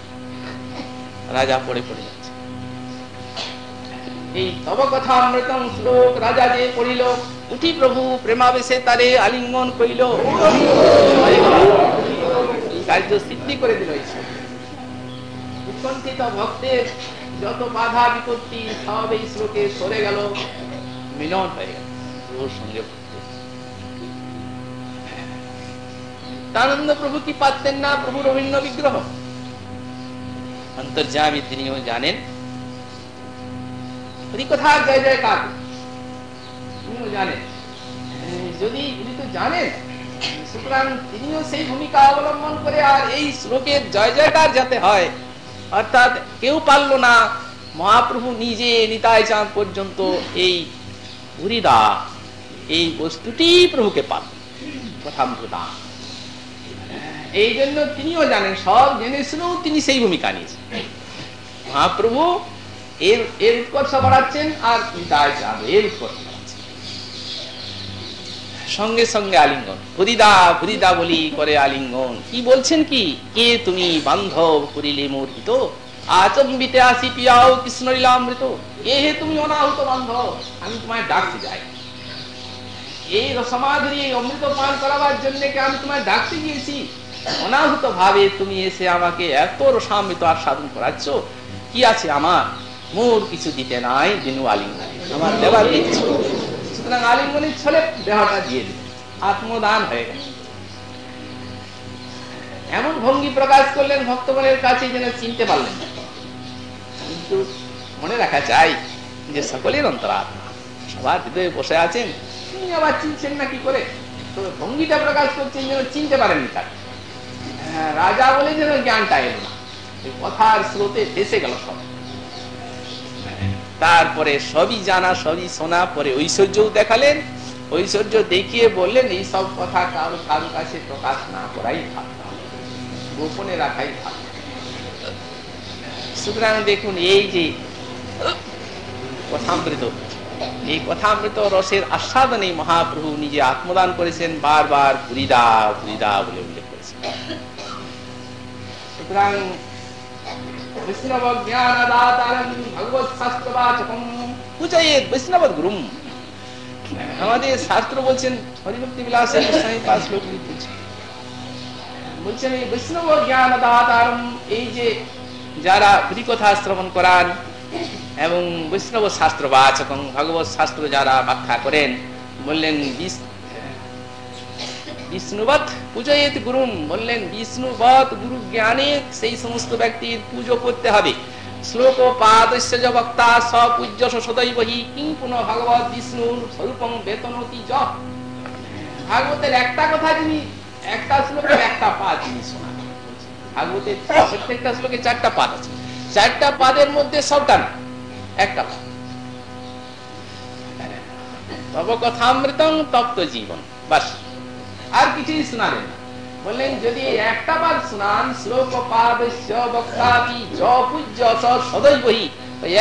রাজা পড়ে পড়ে যাচ্ছে এই তব কথা অমৃতম শ্লোক রাজা যে পড়িল। উঠি প্রভু প্রেমাবেশে তারে আলিঙ্গন করিল। কার্য সিদ্ধি করে দিল উৎকণ্ঠিত ভক্তের যত বাধা বিপত্তি সব এই শ্লোকে সরে গেল। মিলন হয়ে গেল। প্রভু কি পারতেন না? প্রভুর অভিন্ন বিগ্রহ। অন্তর্জামী তিনিও জানেন কথা জয় জয় কার তিনিও জানেন যদি উনি তো জানেন, সুতরাং তিনিও সেই ভূমিকা অবলম্বন করে আর এই শ্লোকের জয় জয়কার যাতে হয়, অর্থাৎ কেউ পারল না, মহাপ্রভু নিজে নিতাই চাঁদ পর্যন্ত এই ভুরিদা এই বস্তুটি প্রভুকে পাল প্রথম প্রদান এই জন্য তিনিও জানেন, সব জেনে শুনেও তিনি সেই ভূমিকা নিয়েছেন। মহাপ্রভু এর এর উৎকর্ষ বাড়াচ্ছেন আর এর উৎকর্ষ সঙ্গে সঙ্গে আলিঙ্গন বলি করে আলিঙ্গন। কি বলছেন কি? কে তুমি বান্ধব করিলে আচম্বিতে আসি পিয়াও কৃষ্ণ লীলামৃত। কে হে তুমি অনাহুত বান্ধব? আমি তোমায় ডাকতে যাই। এই রসমাধুরী অমৃত পান করাবার জন্য আমি তোমায় ডাকতে গিয়েছি? অনাহুত ভাবে তুমি এসে আমাকে এত রসামৃত আস্বাদন করাচ্ছ? কি আছে আমার? মোর কিছু দিতে নাই দিনু আলিঙ্গন। আমার দেবার ইচ্ছে। সুতরাং আলিঙ্গনের ছলে দেহটা দিয়ে দিল। আত্মদান হয়ে গেল। এমন ভঙ্গি প্রকাশ করলেন ভক্তগণের কাছে যেন চিনতে পারলেন কিন্তু মনে রাখা চাই যে সকলের অন্তরাত্মা। সবার হৃদয়ে বসে আছেন, তিনি আবার চিনছেন না কি করে? তবে ভঙ্গিটা প্রকাশ করছেন যেন চিনতে পারেননি তার রাজা বলে যেন জ্ঞানটা এলো না। কথার স্রোতে ভেসে গেল সব। তারপরে সবই জানা, সবই শোনা, পরে ঐশ্বর্যও দেখালেন। ঐশ্বর্য দেখিয়ে বললেন এই সব কথা কারও কারও কাছে প্রকাশ না করাই গোপনে রাখাই ভালো। সুতরাং দেখুন, এই যে কথামৃত, এই কথামৃত রসের আস্বাদনে মহাপ্রভু নিজে আত্মদান করেছেন, বারবার ভুরিদা ভুরিদা বলে উল্লেখ করেছেন। সুতরাং বৈষ্ণব আমাদের শাস্ত্র বলছেন হরিভক্তি বলছেন, এই বৈষ্ণব এই যে যারা হরিকথা শ্রবণ করান এবং বৈষ্ণব শাস্ত্র বাচকম ভগবত শাস্ত্র যারা ব্যাখ্যা করেন, বললেন বিষ্ণুবৎ পূজয়েত গুরুম বললেন, বিষ্ণুবৎ গুরু জ্ঞানে সেই সমস্ত ব্যক্তির পুজো করতে হবে। শ্লোক পাদস্য বক্তা সপূজ্য কিং পুনঃ ভগবত বিষ্ণুর স্বরূপং বেতনতি ভাগবতের একটা কথা যিনি, একটা একটা যিনি ভাগবতের প্রত্যেকটা শ্লোকে চারটা পাদ আছে। চারটা পাদের মধ্যে সবটা না, একটা পাদ। তব তপ্ত জীবন, বাস। আর কিছুই শোনালেন বললেন, যদি একটা বার শোনান, শ্লোক পাদ বক্তাপি জ পূজ্য সদৈবহি।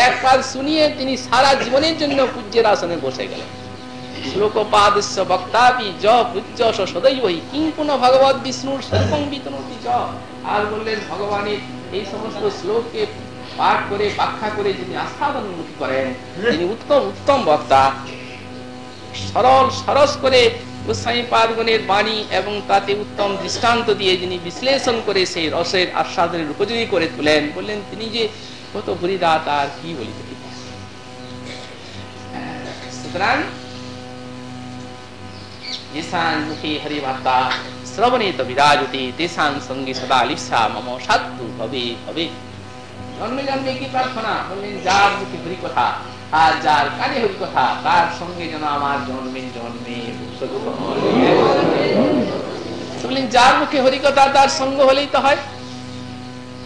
এক শুনিয়ে তিনি সারা জীবনের জন্য পূজ্যের আসনে বসে গেলেন। বক্তাপি ভগবত বিষ্ণুর আর বললেন, ভগবানের এই সমস্ত শ্লোককে করে, ব্যাখ্যা করে করেন উত্তম উত্তম বক্তা। সরল, সরস করে গোস্বামী বাণী এবং তাতে উত্তম দৃষ্টান্ত দিয়ে যিনি বিশ্লেষণ করে সেই রসের আস্বাদনের উপযোগী করে তুলেন, বললেন, তিনি যে কত হরিদা, তার কি বলিতে হবে হবে জন্মে জন্মে কি কথা আর যার কথা তার সঙ্গে যেন আমার জন্মে জন্মে বললেন যার মুখে হরি কথা তার সঙ্গ হলেই তো হয়।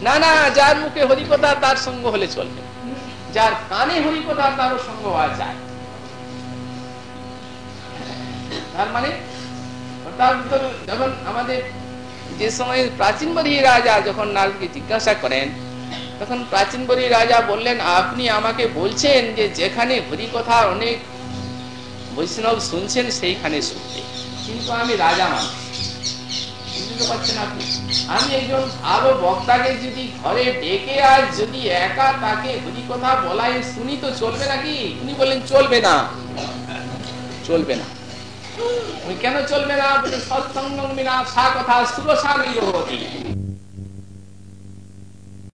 না না, যার মুখে হরি কথা তার সঙ্গ হলে চলবে। যার কানে হরি কথা তারও সঙ্গ হওয়া যায়। তার মানে যখন আমাদের যে সময় প্রাচীন বলি রাজা যখন নারদকে জিজ্ঞাসা করেন, তখন প্রাচীন বলি রাজা বললেন, আপনি আমাকে বলছেন যে যেখানে হরি কথা অনেক বৈষ্ণব শুনছেন সেইখানে শুনতে। কিন্তু আমি রাজা মানুষ। বুঝতে পারছেন আপনি? আমি একজন ভালো বক্তাকে যদি ঘরে ডেকে আর যদি একা তাকে হরি কথা বলাই শুনি তো চলবে নাকি? উনি বললেন, চলবে না। চলবে না। কেন চলবে না? সৎসঙ্গ সা কথা সুরসা নিরবতী